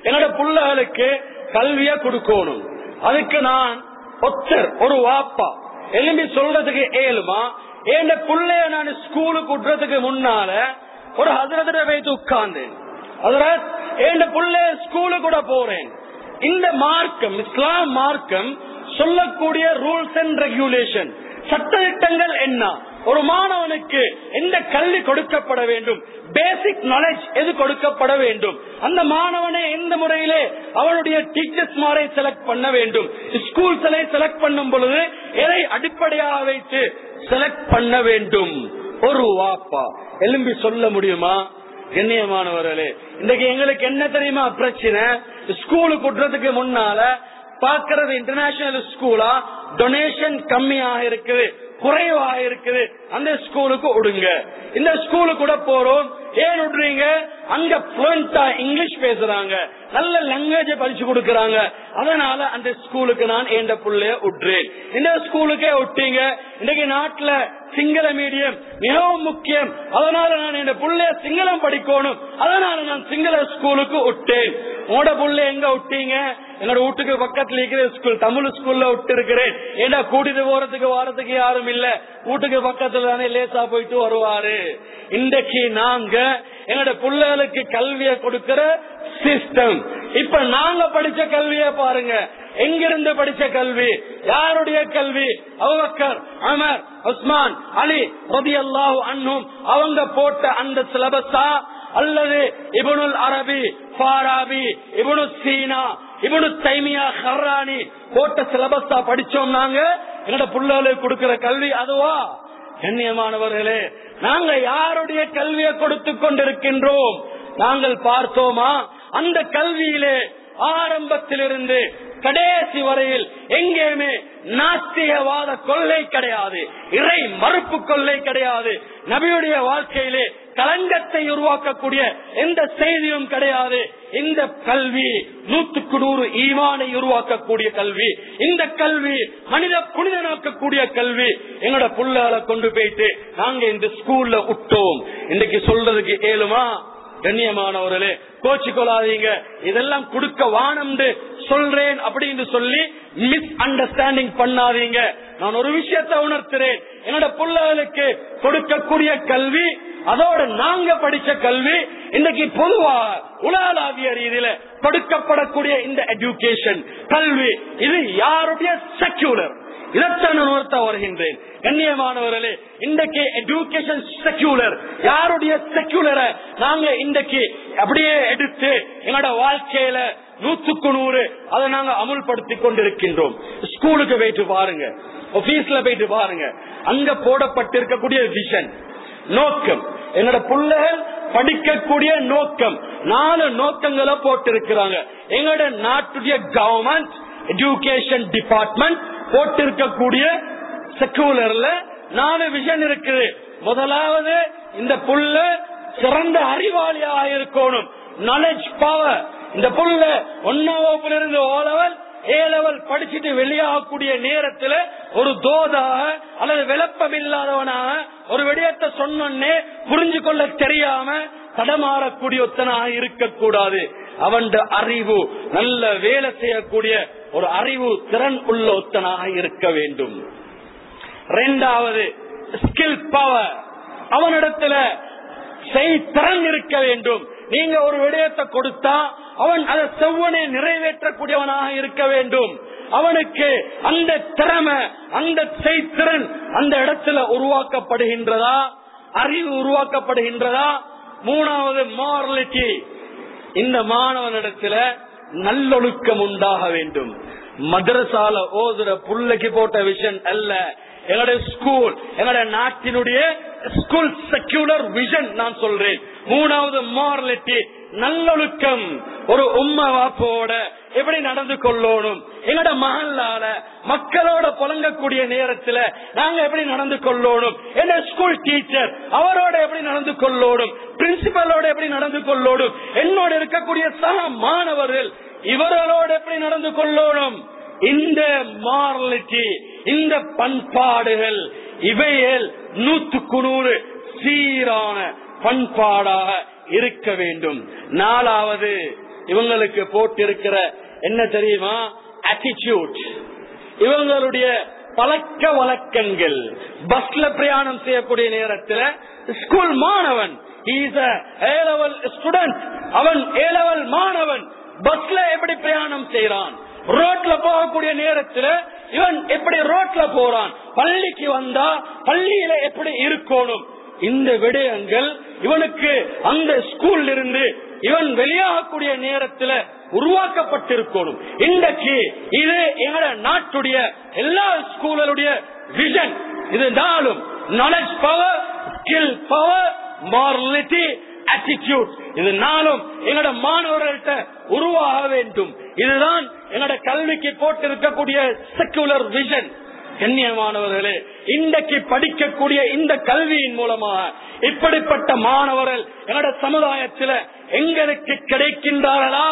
என்னோட பிள்ளைகளுக்கு கல்விய கொடுக்கணும். அதுக்கு நான் ஒத்தர் ஒரு வாப்பா. எலும்பி சொல்றதுக்கு ஏழுமா? என் பிள்ளைய நான் ஸ்கூலுக்கு விடுறதுக்கு முன்னால ஒரு ஹசரத்திட வைத்து உட்கார்ந்தேன். அதனால் என் பிள்ளை ஸ்கூலு கூட போறேன். இந்த மார்க்கம் இஸ்லாம் மார்க்கம் சொல்லக்கூடிய ரூல்ஸ் அண்ட் ரெகுலேஷன் சட்டத்திட்டங்கள் என்ன? ஒரு மாணவனுக்கு எந்த கல்வி கொடுக்கப்பட வேண்டும்? பேசிக் நாலேஜ் எது கொடுக்கப்பட வேண்டும்? அந்த மாணவனை எந்த முறையிலே அவனுடைய டீச்சர்ஸ் மாரை செலக்ட் பண்ண வேண்டும்? ஸ்கூல்ஸை செலக்ட் பண்ணும் பொழுது எதை அடிப்படையாக வைத்து செலக்ட் பண்ண வேண்டும்? ஒரு வாப்பா எலும்பி சொல்ல முடியுமா? கண்ணியமானவர்களே இன்னைக்கு எங்களுக்கு என்ன தெரியுமா பிரச்சனை? ஸ்கூலுக்கு விடுறதுக்கு முன்னால பாக்குறது இன்டர்நேஷனல் ஸ்கூலா டொனேஷன் கம்மியாக இருக்குது குறைவாக இருக்குது. அந்த ஸ்கூலுக்கு விடுங்க இந்த ஸ்கூலுக்கு கூட போறோம். ஏன் விடுறீங்க? அங்க புளுவெண்டா இங்கிலீஷ் பேசுறாங்க. நல்ல லாங்குவேஜ படிச்சு கொடுக்கறாங்க. அதனால அந்த ஸ்கூலுக்கு நான் எந்த பிள்ளைய விட்டுறேன் இந்த ஸ்கூலுக்கே விட்டீங்க? இன்னைக்கு நாட்டுல சிங்கள மீடியம் மிகவும் முக்கியம். அதனால நான் என் பிள்ளைய சிங்களம் படிக்கணும். அதனால நான் சிங்கள ஸ்கூலுக்கு விட்டேன். உங்களோட புள்ள எங்க விட்டீங்க? என்னோட வீட்டுக்கு பக்கத்துல இருக்கிற ஸ்கூல் தமிழ் ஸ்கூல்ல விட்டு இருக்கிறேன் ஏன்னா கூட்டிட்டு போறதுக்கு வாரத்துக்கு யாரும் இல்ல? வீட்டுக்கு பக்கத்துல தானே லேசா போயிட்டு வருவாரு. இன்றைக்கு நாங்க எங்களோட பிள்ளைகளுக்கு கல்வியை கொடுக்கிற சிஸ்டம் இப்ப நாங்க படிச்ச கல்விய பாருங்க. எங்கிருந்து படிச்ச கல்வி? யாருடைய கல்வி? அபுபக்கர் அமர் உஸ்மான் அலி ரதி அல்லாஹு அன்னும் அவங்க போட்ட அந்த சிலபஸா அல்லது இபுனுல் அரபி ஃபாராபி இபுனு சீனா இபுனு தைமியா ஹர்ரானி போட்ட சிலபஸா படிச்சோம் நாங்க. என்னோட பிள்ளைகளுக்கு கொடுக்கிற கல்வி அதுவா? கண்ணியமானவர்களே நாங்கள் யாருடைய கல்வியை கொடுத்து கொண்டிருக்கின்றோம்? நாங்கள் பார்த்தோமா? அந்த கல்வியிலே ஆரம்பத்திலிருந்து கடைசி வரையில் எங்கேயுமே நாஸ்திகவாத கொள்ளை கிடையாது. இறை மறுப்பு கொள்ளை கிடையாது. நபியுடைய வாழ்க்கையிலே களங்கத்தை உருவாக்கக்கூடிய எந்த செய்தியும் கிடையாது. இந்த கல்வி நூத்துக்கு நூறு ஈமானை உருவாக்கக்கூடிய கல்வி இந்த கல்வி மனித புனிதனாக்கக்கூடிய கல்வி எங்களோட புள்ளால கொண்டு போயிட்டு நாங்க இந்த ஸ்கூல்ல விட்டோம். இன்னைக்கு சொல்றதுக்கு ஏழுமா கண்ணியமானவர்களே கோச்சு கொள்ளாதீங்க. இதெல்லாம் கொடுக்க வானம்னு சொல்றேன் அப்படின்னு சொல்லி மிஸ் அண்டர்ஸ்டாண்டிங் பண்ணாதீங்க. நான் ஒரு விஷயத்தை உணர்த்துறேன். என்னோட பிள்ளைகளுக்கு கொடுக்கக்கூடிய கல்வி அதோட நாங்க படிச்ச கல்வி இன்னைக்கு பொதுவா உலகளாவிய ரீதியில கொடுக்கப்படக்கூடிய இந்த எஜுகேஷன் கல்வி இது யாருடைய செக்யூலர் இதைத்தான் உணர்த்த வருகின்றேன். கண்ணியமானவர்களே இன்றைக்கு எஜுகேஷன் செக்யூலர் யாருடைய செக்யூலரை நாங்க இன்றைக்கு அப்படியே எடுத்து எங்களோட வாழ்க்கையில நூற்றுக்கு நூறு அதை நாங்க அமுல்படுத்தி கொண்டிருக்கின்றோம். ஸ்கூலுக்கு போயிட்டு பாருங்க. ஆபீஸ்ல போயிட்டு பாருங்க. அங்க போடப்பட்டிருக்கக்கூடிய விஷன் நோக்கம். என்னோட பிள்ளைகள் படிக்கக்கூடிய நோக்கம். நாலு நோக்கங்களை போட்டிருக்கிறாங்க. எங்களோட நாட்டுடைய கவர்மெண்ட் எஜுகேஷன் டிபார்ட்மெண்ட் போட்டிருக்கக்கூடிய செக்குலர்ல நாலு விஷன் இருக்குது. முதலாவது இந்த புள்ள சிறந்த அறிவாளியாக இருக்கணும். நாலேஜ் பவர் இந்த புள்ள ஒன்னாம் வகுப்புல இருந்து ஓ லெவல் ஏ லெவல் படிச்சுட்டு வெளியாகக்கூடிய நேரத்துல ஒரு தோதாக அல்லது விளப்பம் இல்லாதவனாக ஒரு விடயத்தை சொன்னே புரிஞ்சு கொள்ள தெரியாம தடமாறக்கூடிய ஒத்தனாக இருக்கக்கூடாது. அவன் அறிவு நல்ல வேலை செய்யக்கூடிய ஒரு அறிவு திறன் உள்ள ஒத்தனாக இருக்க வேண்டும். ரெண்டாவது ஸ்கில் பவர் அவனிடத்துல திறன் இருக்க வேண்டும். நீங்க ஒரு விடயத்தை கொடுத்தா அவன் அதை செவ்வனே நிறைவேற்றக்கூடியவனாக இருக்க வேண்டும். அவனுக்கு அந்த திறமை அந்த செய்திறன் அந்த இடத்துல உருவாக்கப்படுகின்றதா? அறிவு உருவாக்கப்படுகின்றதா? மூணாவது மாரலிட்டி இந்த மாணவனிடத்துல நல்லொழுக்கம் உண்டாக வேண்டும். மதரசால ஓதுற புள்ளைக்கு போட்ட விஷன் அல்ல. எங்களுடைய ஸ்கூல் எங்களுடைய நாட்டினுடைய ஸ்கூல் செக்யூலர் விஷன் நான் சொல்றேன். மூணாவது மாரலிட்டி நல்லொழுக்கம். ஒரு உம்மா வாப்போட எப்படி நடந்து கொள்ளணும்? எங்களோட மகளால மக்களோட புலங்கக்கூடிய நேரத்துல நாங்க எப்படி நடந்து கொள்ளணும்? என்ன ஸ்கூல் டீச்சர் அவரோட எப்படி நடந்து கொள்ளணும்? பிரின்சிபலோட எப்படி நடந்து கொள்ளணும்? என்னோட இருக்கக்கூடிய சக மாணவர்கள் இவர்களோட எப்படி நடந்து கொள்ளணும்? இந்த மாரலிட்டி இந்த பண்பாடுகள் இவைகள் நூத்துக்கு நூறு சீரான பண்பாடாக இருக்க வேண்டும். நாலாவது இவங்களுக்கு போட்டிருக்கிற என்ன தெரியுமா? ஆட்டிடியூட் இவங்களுடைய பழக்க வழக்கங்கள். பஸ்ல பிரயாணம் செய்யக்கூடிய நேரத்தில் ஸ்கூல் மாணவன் ஸ்டூடெண்ட் அவன் ஏ மாணவன். பஸ்ல எப்படி பிரயாணம் செய்யறான்? ரோட்ல போகக்கூடிய நேரத்தில் இவன் எப்படி ரோட்ல போறான்? பள்ளிக்கு வந்தா பள்ளியில எப்படி இருக்கணும்? இந்த விடயங்கள் இவனுக்கு அந்த ஸ்கூல்ல இருந்து இவன் வெளியாகக்கூடிய நேரத்தில் உருவாக்கப்பட்டிருக்கணும். இன்றைக்கு இது எங்களோட நாட்டுடைய எல்லா ஸ்கூலுடைய விஷன் இது knowledge power skill power morality attitude இது நாளும் எங்களோட மாணவர்கள்ட்ட உருவாக வேண்டும். இதுதான் என்னோட கல்விக்கு போட்டிருக்கக்கூடிய செக்குலர் விஷன் கண்ணியமானவர்களே இன்றைக்கு படிக்கக்கூடிய இந்த கல்வியின் மூலமாக இப்படிப்பட்ட மாணவர்கள் என்னோட சமுதாயத்தில் எங்களுக்கு கிடைக்கின்றார்களா?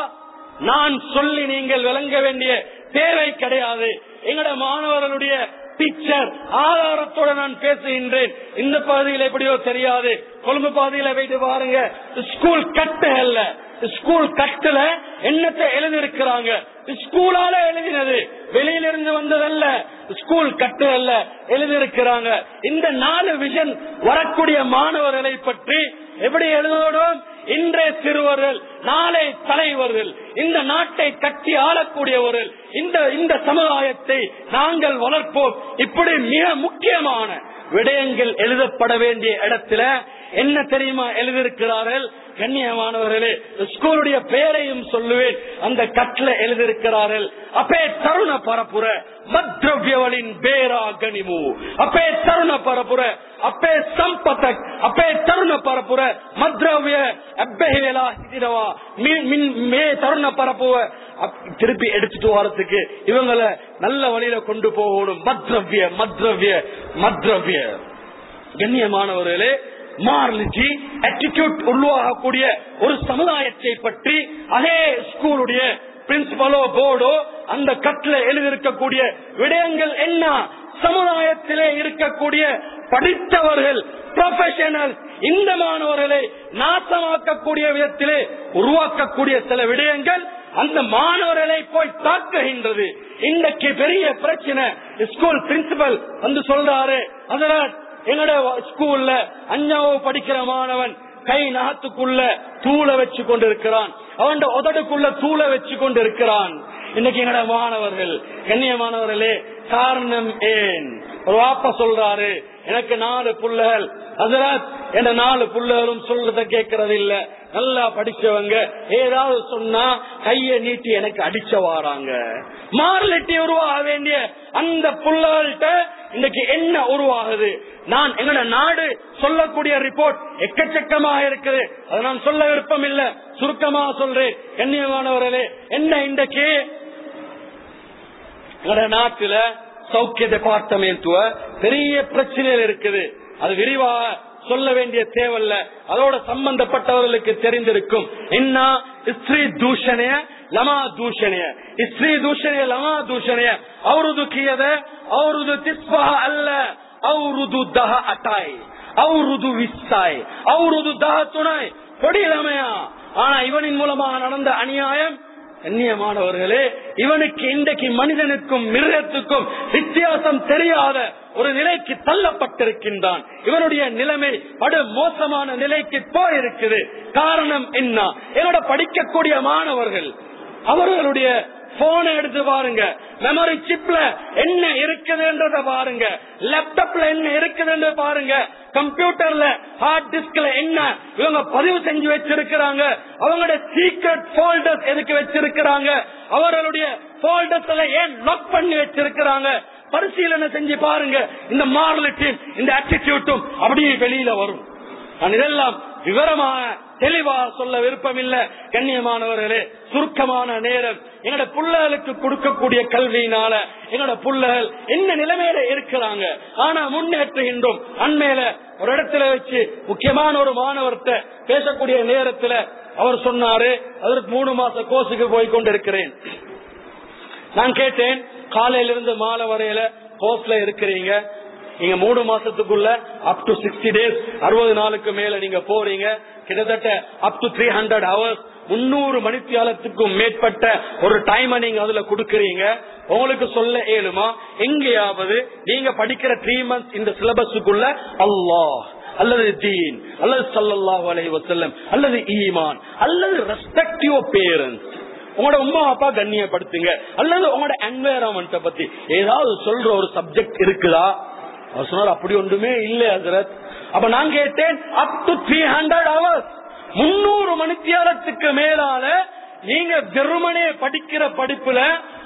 நான் சொல்லி நீங்கள் விளங்க வேண்டிய தேவை கிடையாது. எங்களோட மாணவர்களுடைய பிக்சர் ஆதாரத்தோட நான் பேசுகின்றேன். இந்த பகுதியில் எப்படியோ தெரியாது. கொழும்பு பகுதியில போயிட்டு பாருங்க. ஸ்கூல் கட்டு அல்ல. ஸ்கூல் கட்டுல என்னத்தை எழுதியிருக்கிறாங்க? ஸ்கூலால எழுதினது. வெளியிலிருந்து வந்ததல்ல. ஸ்கூல் கட்டுதல்ல எழுதியிருக்கிறாங்க. இந்த நாலு விஷன் வரக்கூடிய மாணவர்களை பற்றி எப்படி எழுதுவோம்? இன்றைய சிறுவர்கள் நாளை தலைவர்கள். இந்த நாட்டை கட்டி ஆளக்கூடியவர்கள். இந்த இந்த சமுதாயத்தை நாங்கள் வளர்ப்போம். இப்படி மிக முக்கியமான விடயங்கள் எழுதப்பட வேண்டிய இடத்துல என்ன தெரியுமா எழுதியிருக்கிறார்கள்? கண்ணியமானவர்களே ஸ்கூலுடைய பெயரையும் சொல்லுவேன். அந்த கட்டில எழுதியிருக்கிறார்கள் அப்பே தருண பரப்புற மத்ரவியவளின் பேரா கனிமு. அப்பே தருண பரப்புற அப்பே சம்பத்தக் அப்பே தருண பரப்புற மத்ரவிய அப்பேவேலா இதவா மே தருண பரப்புவ. திருப்பி எடுத்துட்டு வரத்துக்கு இவங்களை நல்ல வழியில கொண்டு போகணும். மத்ரவிய மத்ரவிய மத்ரவிய. கண்ணியமானவர்களே மாரலிட்டி அட்டிடியூட் உருவாகக்கூடிய ஒரு சமுதாயத்தை பற்றி அதே ஸ்கூலுடைய பிரின்சிபலோ போர்டோ அந்த கட்டில எழுதியிருக்கக்கூடிய விடயங்கள் என்ன? சமுதாயத்திலே இருக்கக்கூடிய படித்தவர்கள் ப்ரொஃபஷனல் இந்த மாணவர்களை நாசமாக்கக்கூடிய விதத்திலே உருவாக்கக்கூடிய சில விடயங்கள் அந்த மாணவர்களை போய் தாக்குகின்றது. இன்றைக்கு பெரிய பிரச்சனை ஸ்கூல் பிரின்சிபல் வந்து சொல்றாரு அதனால் எங்கட ஸ்கூல்ல அஞ்சாவது படிக்கிற மாணவன் கை நாத்துக்குள்ள தூளை வச்சு கொண்டிருக்கிறான் அவன் உதடுக்குள்ள தூளை வச்சு கொண்டிருக்கிறான் இன்னைக்கு எங்கட மாணவர்கள் கண்ணியமானவர்களே காரணம் ஏன்? ஒரு வாப்பா சொல்றாரு எனக்கு நாலு புள்ளைகள் அதனால் என்ன நாலு பிள்ளைகளும் சொல்றத கேட்கறது இல்ல நல்லா படிச்சவங்க. ஏதாவது சொன்னா கைய நீட்டி எனக்கு அடிச்ச வாராங்க. மாரலிட்டி உருவாக வேண்டிய அந்த புள்ளைகள்கிட்ட இன்னைக்கு என்ன உருவாகுது? நான் எங்களோட நாடு சொல்லக்கூடிய ரிப்போர்ட் எக்கச்சக்கமாக இருக்குது. அதை நான் சொல்ல விருப்பம் இல்ல. சுருக்கமாக சொல்றேன். கண்ணியமானவர்களே என்ன இன்றைக்கு? எங்களோட நாட்டுல சௌக்கிய டிபார்ட்மெண்ட் பெரிய பிரச்சனைகள் இருக்குது. அது விரிவாக சொல்ல வேண்டிய தேவையில்ல அதோட சம்பந்தப்பட்டவர்களுக்கு தெரிந்திருக்கும் என்ன ஸ்ரீ தூஷணைய லமா ದೂಷಣೆಯ ಸ್ತ್ರೀ ದೂಷಣೆಯ ಲಮಾ ದೂಷಣೆಯ ಅವರದು ಕಿಯದ ಅವರದು ತಿಸ್ಪಹ ಅಲ್ಲ ಅವರದು ದಹ ಅಟಾಯ್ அவருது விஸ்தாய் அவருது தக துணை கொடியிலமையா ஆனா இவனின் மூலமாக நடந்த அநியாயம் கண்ணியமானவர்களே இவனுக்கு இன்றைக்கு மனிதனுக்கும் மிருகத்துக்கும் வித்தியாசம் தெரியாத ஒரு நிலைக்கு தள்ளப்பட்டிருக்கின்றான். இவனுடைய நிலைமை படு மோசமான நிலைக்கு போயிருக்குது. காரணம் என்ன? என்னோட படிக்கக்கூடிய மாணவர்கள் அவர்களுடைய போனை எடுத்து பாருங்க. மெமரி சிப்ல என்ன இருக்குதுன்றத பாருங்க. லேப்டாப்ல என்ன இருக்குதுன்னு பாருங்க. கம்ப்யூட்டர்ல ஹார்ட் டிஸ்க்ல என்ன இவங்க பதிவு செஞ்சு வச்சிருக்கிறாங்க. அவங்களுடைய சீக்ரெட் போல்டர்ஸ் எதுக்கு வச்சிருக்கிறாங்க? அவர்களுடைய போல்டர்ஸ்ல ஏன் லாக் பண்ணி வச்சிருக்கிறாங்க? பரிசீலனை செஞ்சு பாருங்க. இந்த மாரலிட்டியும் இந்த ஆட்டிடியூட்டும் அப்படியே வெளியில வரும். நான் இதெல்லாம் விவரமாக தெளிவா சொல்ல விருப்பம் இல்ல கண்ணியமானவர்களே சுருக்கமான நேரம். எங்களோட புள்ளகளுக்கு கொடுக்கக்கூடிய கல்வியினால எங்களோட புள்ளகள் என்ன நிலைமையில இருக்கிறாங்க? ஆனா முன்னேற்றுகின்றோம். அண்மையில ஒரு இடத்துல வச்சு முக்கியமான ஒரு மாணவர்கிட்ட பேசக்கூடிய நேரத்துல அவர் சொன்னாரு அதற்கு மூணு மாச கோர்ஸுக்கு போய் கொண்டிருக்கிறேன். நான் கேட்டேன் காலையில இருந்து மாலை வரையில கோர்ஸ்ல இருக்கிறீங்க. நீங்க மூணு மாசத்துக்குள்ள அப் டு சிக்ஸ்டி டேஸ் அறுபது நாளுக்கு மேல நீங்க போறீங்க. கிட்டத்தட்ட up to three hundred hours முன்னூறு மணித்தியாலத்துக்கும் மேற்பட்ட ஒரு டைமை நீங்க அதுல கொடுக்கறீங்க. உங்களுக்கு சொல்ல ஏழுமா? எங்கேயாவது நீங்க படிக்கிற த்ரீ மந்த்ஸ் இந்த சிலபஸுக்குள்ள அல்லாஹ் அல்லது தீன் அல்லது சல்லல்லாஹ் அலைஹி வசல்லம் அல்லது ஈமான் அல்லது ரெஸ்பெக்ட் யுவர் பேரண்ட்ஸ் உங்களோட உமா அப்பா கண்ணியப்படுத்துங்க. அல்லது உங்களோட என்வைரன்மெண்ட் பத்தி ஏதாவது சொல்ற ஒரு சப்ஜெக்ட் இருக்குதா? அவர் சொன்னார் அப்படி ஒன்றுமே இல்லை ஹசரத். அப்ப நான் கேட்டேன் up to three hundred hours முன்னூறு மணித்தியாலத்துக்கு மேலால நீங்க வெறுமனே படிக்கிற படிப்புல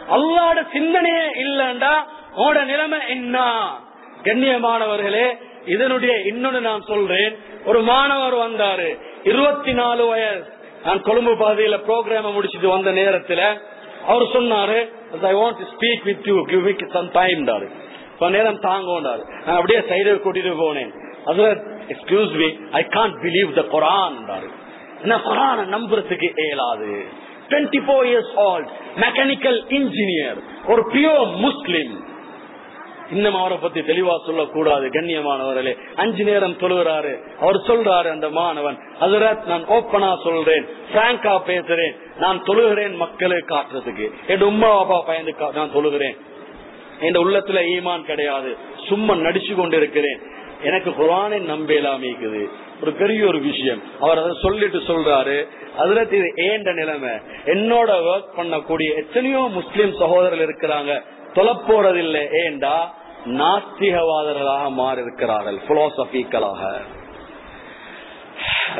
அல்லாட சிந்தனையே இல்லண்டா உங்களோட நிலைமை என்ன? கண்ணியமானவர்களே இதனுடைய இன்னொன்னு நான் சொல்றேன். ஒரு மாணவர் வந்தாரு இருபத்தி நாலு வயசு. நான் கொழும்பு பகுதியில ப்ரோக்ராம முடிச்சிட்டு வந்த நேரத்துல அவர் சொன்னாரு I want speak with you give some time நேரம் தாங்கோண்டாரு நான் அப்படியே சைடு கூட்டிட்டு போனேன். அதுல excuse me I can't believe the Quran குரான நம்புறதுக்கு இயலாது twenty four years old mechanical engineer ஒரு பியோர் முஸ்லிம் இன்னும் அவரை பத்தி தெளிவா சொல்லக்கூடாது கண்ணியமானவர்களே. அஞ்சு நேரம் தொழுகிறாரு அவர் சொல்றாரு அந்த மாணவன் அதுல நான் ஓப்பனா சொல்றேன் பிராங்கா பேசுறேன் நான் தொழுகிறேன் மக்களை காட்டுறதுக்கு என் உமா பாப்பா பயந்து கா- நான் தொழுகிறேன். என் உள்ளத்துல ஈமான் கிடையாது. சும்மா நடிச்சு கொண்டிருக்கிறேன். எனக்கு குரானை நம்பலாமே இருக்குது. ஒரு பெரிய ஒரு விஷயம். அவர் அதை சொல்லிட்டு சொல்றாரு. அதுல இது ஏண்ட நிலைமை. என்னோட ஒர்க் பண்ணக்கூடிய எத்தனையோ முஸ்லிம் சகோதரர்கள் இருக்கிறாங்க. தொலைப்போறதில்லை ஏண்டா? நாஸ்திகவாதர்களாக மாறி இருக்கிறார்கள் பிலோசபிக்கலாக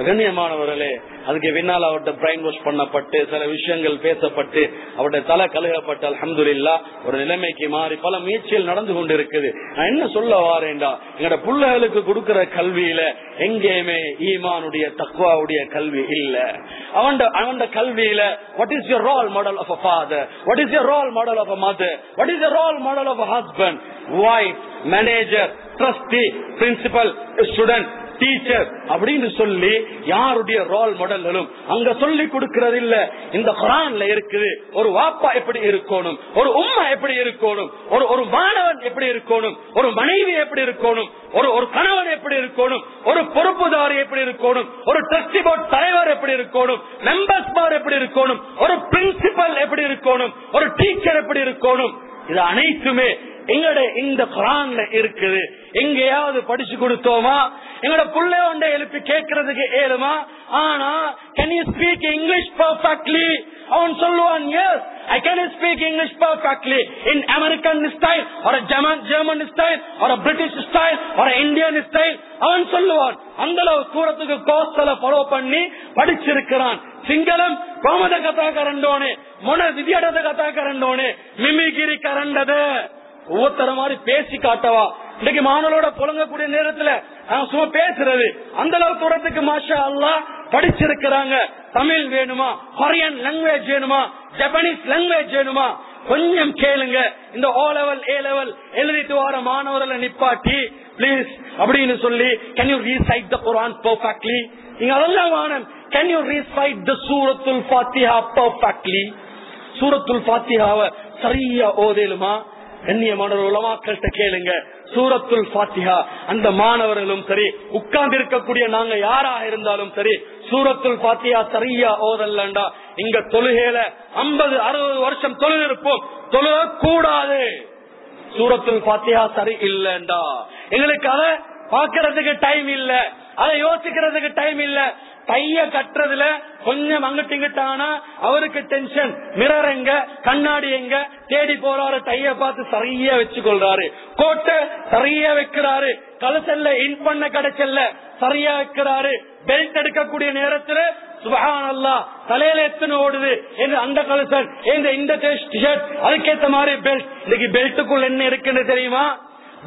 கண்ணியமானவர்களே அதுக்கு பின்னால் அவர்கிட்ட பிரைன் வாஷ் பண்ணப்பட்டு சில விஷயங்கள் பேசப்பட்டு அவருடைய தலை கழுகப்பட்டு அல்ஹம்துலில்லா ஒரு நிலைமைக்கு மாறி பல முயற்சிகள் நடந்து கொண்டு இருக்குது நான் என்ன சொல்ல வாரேன்டா எங்கட பிள்ளைகளுக்கு கொடுக்கிற கல்வியில எங்கேயுமே ஈமானுடைய தக்குவாவுடைய கல்வி இல்ல. அவன் அவன் கல்வியில what is your role model of a father what is your role model of a mother what is your role model of a husband wife manager trustee principal student teacher அப்படின்னு சொல்லி யாருடைய ரோல் மாடல்களும் அங்க சொல்லி கொடுக்கறது இல்ல இந்த குரான்ல இருக்குது ஒரு வாப்பா எப்படி இருக்கணும் ஒரு உம்மா எப்படி இருக்கணும் ஒரு ஒரு மாணவன் எப்படி இருக்கணும் ஒரு மனைவி எப்படி இருக்கணும் ஒரு ஒரு கணவன் எப்படி இருக்கணும் ஒரு பொறுப்புதாரி எப்படி இருக்கணும் ஒரு ட்ரஸ்டி போர்ட் தலைவர் எப்படி இருக்கணும் மெம்பர்ஸ் பார் எப்படி இருக்கணும் ஒரு பிரின்சிபல் எப்படி இருக்கணும் ஒரு டீச்சர் எப்படி இருக்கணும். இது அனைத்துமே எங்கட இந்த குரான்ல இருக்குது. எங்கேயாவது படிச்சு கொடுத்தோமா? எங்களோட புள்ள ஒன்றை எழுப்பி கேட்கறதுக்கு ஏழுமா ஆனா can you speak English perfectly அவன் சொல்லுவான் yes I can speak English perfectly in American style ஒரு ஜெர்மன் ஜெர்மன் ஸ்டைல் ஒரு பிரிட்டிஷ் ஸ்டைல் ஒரு இந்தியன் ஸ்டைல் அவன் சொல்லுவான். அந்த அளவு தூரத்துக்கு கோஸ்டல ஃபாலோ பண்ணி படிச்சிருக்கிறான். சிங்களம் கோமத கதா கரண்டோனே மொன விதியடத கதா கரண்டோனே மிமிகிரி கரண்டது. ஒவ்வொருத்தர மாதிரி பேசி காட்டவா? இன்னைக்கு மாணவரோட புழங்கக்கூடிய நேரத்துல சும்மா பேசுறது. அந்த அளவு தூரத்துக்கு மாஷா அல்லா படிச்சிருக்கிறாங்க. தமிழ் வேணுமா? கொரியன் லாங்குவேஜ் வேணுமா? ஜப்பானீஸ் லாங்குவேஜ் வேணுமா? கொஞ்சம் கேளுங்க. இந்த ஓ லெவல் ஏ லெவல் எழுதிட்டு வர மாணவர்களை நிப்பாட்டி பிளீஸ் அப்படின்னு சொல்லி can you recite the Quran perfectly நீங்க அதெல்லாம் வானம். கேன் யூ ரீசைட் த சூரத்துல் ஃபாத்திஹா பர்ஃபெக்ட்லி சூரத்துல் ஃபாத்திஹாவை சரியா ஓதேலுமா? கண்ணியமான உலமாக்கள்கிட்ட கேளுங்க. சூரத்துல் பாத்தியா அந்த மாணவர்களும் சரி உட்கார்ந்து இருக்கக்கூடிய நாங்க யாராக இருந்தாலும் சரி சூரத்துல் பாத்தியா சரியா ஓதல்லண்டா இங்க தொழுகையில ஐம்பது அறுபது வருஷம் தொழில் இருப்போம் தொழுக கூடாது சூரத்துல் பாத்தியா சரி இல்லண்டா. எங்களுக்கு அதை பாக்குறதுக்கு டைம் இல்ல. அதை யோசிக்கிறதுக்கு டைம் இல்ல. டைய கட்டுறதுல கொஞ்சம் அங்கிட்டு இங்கிட்டானா அவருக்கு டென்ஷன் மிரர் எங்க? கண்ணாடி எங்க? தேடி போறாரு டைய பார்த்து சரியா வச்சு கொள்றாரு கோட்டை சரியா வைக்கிறாரு. கலசல்ல இன் பண்ண கிடைச்சல்ல சரியா வைக்கிறாரு. பெல்ட் எடுக்கக்கூடிய நேரத்துல சுபகானல்லா தலையில எத்தனை ஓடுது? என்று அந்த கலசல் இந்த இந்த டிஷர்ட் அதுக்கேத்த மாதிரி பெல்ட் இன்னைக்கு பெல்ட்டுக்குள்ள என்ன இருக்குன்னு தெரியுமா?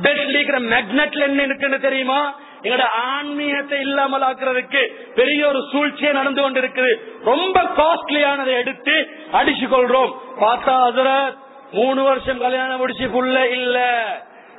பெல்ட் இருக்கிற மேக்னெட்ல என்ன இருக்குன்னு தெரியுமா? எங்களோட ஆன்மீகத்தை இல்லாமல் ஆக்குறதுக்கு பெரிய ஒரு சூழ்ச்சியை நடந்து கொண்டிருக்குது. ரொம்ப காஸ்ட்லியானதை எடுத்து அடிச்சு கொள்றோம். பார்த்தா ஹசரத் மூணு வருஷம் கல்யாணம் முடிச்சு புள்ள இல்ல.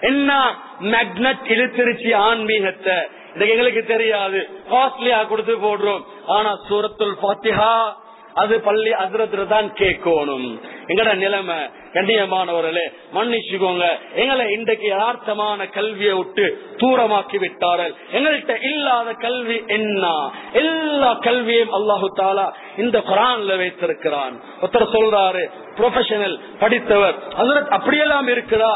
என்ன? மேக்னட் இழுத்திருச்சு ஆன்மீகத்தை. இது எங்களுக்கு தெரியாது. காஸ்ட்லியா கொடுத்து போடுறோம். ஆனா சூரத்துல் பாத்திஹா அது பள்ளி அதிரத்துல தான் கேட்கணும். எங்கட நிலைமை கண்ணியமானவர்களே மன்னிச்சுக்கோங்க. எங்களை இன்றைக்கு யதார்த்தமான கல்வியை விட்டு தூரமாக்கி விட்டார்கள். எங்கள்கிட்ட இல்லாத கல்வி என்ன? எல்லா கல்வியும் அல்லாஹு தாலா இந்த குரான்ல வைத்திருக்கிறான். ஒருத்தர் சொல்றாரு ப்ரொஃபஷனல் படித்தவர். அதிரத் அப்படியெல்லாம் இருக்குதா?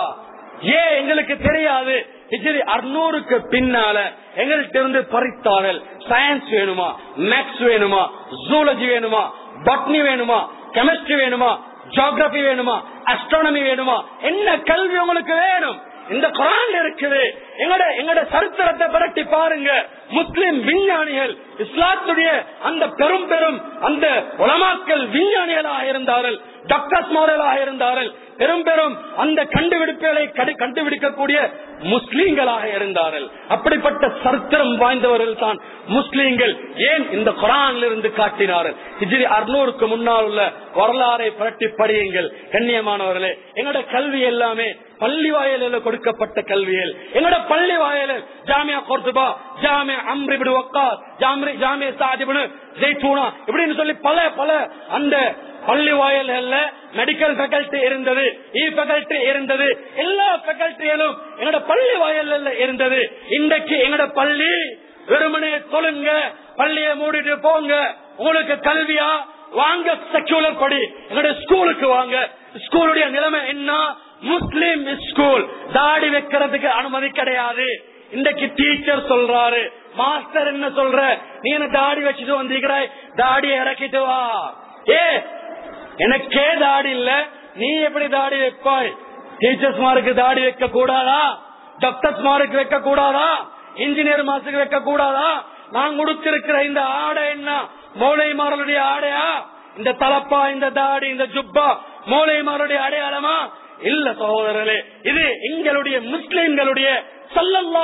ஏன் எங்களுக்கு தெரியாது. ஹிஜ்ரி அறுநூறுக்கு பின்னால எங்கள்கிட்ட இருந்து பறித்தார்கள். சயின்ஸ் வேணுமா? மேக்ஸ் வேணுமா? ஜூலஜி வேணுமா? பட்னி வேணுமா? கெமிஸ்ட்ரி வேணுமா? ஜியோகிரபி வேணுமா? அஸ்ட்ரானமி வேணுமா? என்ன கல்வி உங்களுக்கு வேணும்? இந்த குரான் இருக்குது. எங்கட எங்கட சரித்திரத்தை பரட்டி பாருங்க. முஸ்லிம் விஞ்ஞானிகள் இஸ்லாத்துடைய அந்த பெரும் பெரும் அந்த உலமாக்கள் விஞ்ஞானிகளாக இருந்தார்கள். டாக்டர்ஸ் மாடலாக இருந்தார்கள். பெரும் பெரும் அந்த கண்டுபிடிப்புகளை கண்டுபிடிக்கக்கூடிய முஸ்லீம்களாக இருந்தார்கள். அப்படிப்பட்ட சரித்திரம் வாய்ந்தவர்கள் தான் முஸ்லீம்கள். ஏன் இந்த குரானில் இருந்து காட்டினார்கள்? இஜிரி அறுநூறுக்கு முன்னால் உள்ள வரலாறை புரட்டி படியுங்கள் கண்ணியமானவர்களே. எங்களோட கல்வி எல்லாமே பள்ளி வாயிலில் கொடுக்கப்பட்ட கல்வியில். எங்களோட பள்ளி வாயிலில் ஜாமியா கோர்த்துபா ஜாமியா அம்ரிபிடு ஒக்கா ஜாமி ஜாமியா சாதிபுனு ஜெய்தூனா இப்படின்னு சொல்லி பல பல அந்த பள்ளி வாயில்கள்ல மெடிக்கல் ஃபேக்கல்டி இருந்தது இ ஃபேக்கல்டி இருந்தது எல்லா ஃபேக்கல்டியிலும் எங்களோட பள்ளி வாயில்ல இருந்தது. இன்றைக்கு எங்களோட பள்ளி வெறுமனே தொழுங்க பள்ளியை மூடிட்டு போங்க உங்களுக்கு கல்வியா? வாங்க செக்யூலர் படி. எங்களுடைய ஸ்கூலுக்கு வாங்க. ஸ்கூலுடைய நிலைமை என்ன? முஸ்லிம் ஸ்கூல் தாடி வைக்கிறதுக்கு அனுமதி கிடையாது. இன்றைக்கு டீச்சர் சொல்றாரு மாஸ்டர் என்ன சொல்ற? நீ என்ன தாடி வச்சுட்டு வந்திருக்கிறாய்? தாடி இறக்கிட்டு வா. ஏ எனக்கே தாடி இல்ல. நீ எப்படி தாடி வைப்பாய்? டீச்சர்ஸ் மாருக்கு தாடி வைக்க கூடாதா? டாக்டர்ஸ் மாருக்கு வைக்க கூடாதா? இன்ஜினியர் மாசுக்கு வைக்க கூடாதா? நான் கொடுத்திருக்கிற இந்த ஆடை என்ன? மௌளைமார்களுடைய ஆடையா? இந்த தலப்பா இந்த தாடி இந்த ஜுப்பா மௌளைமாருடைய அடையாளமா? இல்ல சகோதரர்களே இது எங்களுடைய முஸ்லிம்களுடைய சல்லல்லா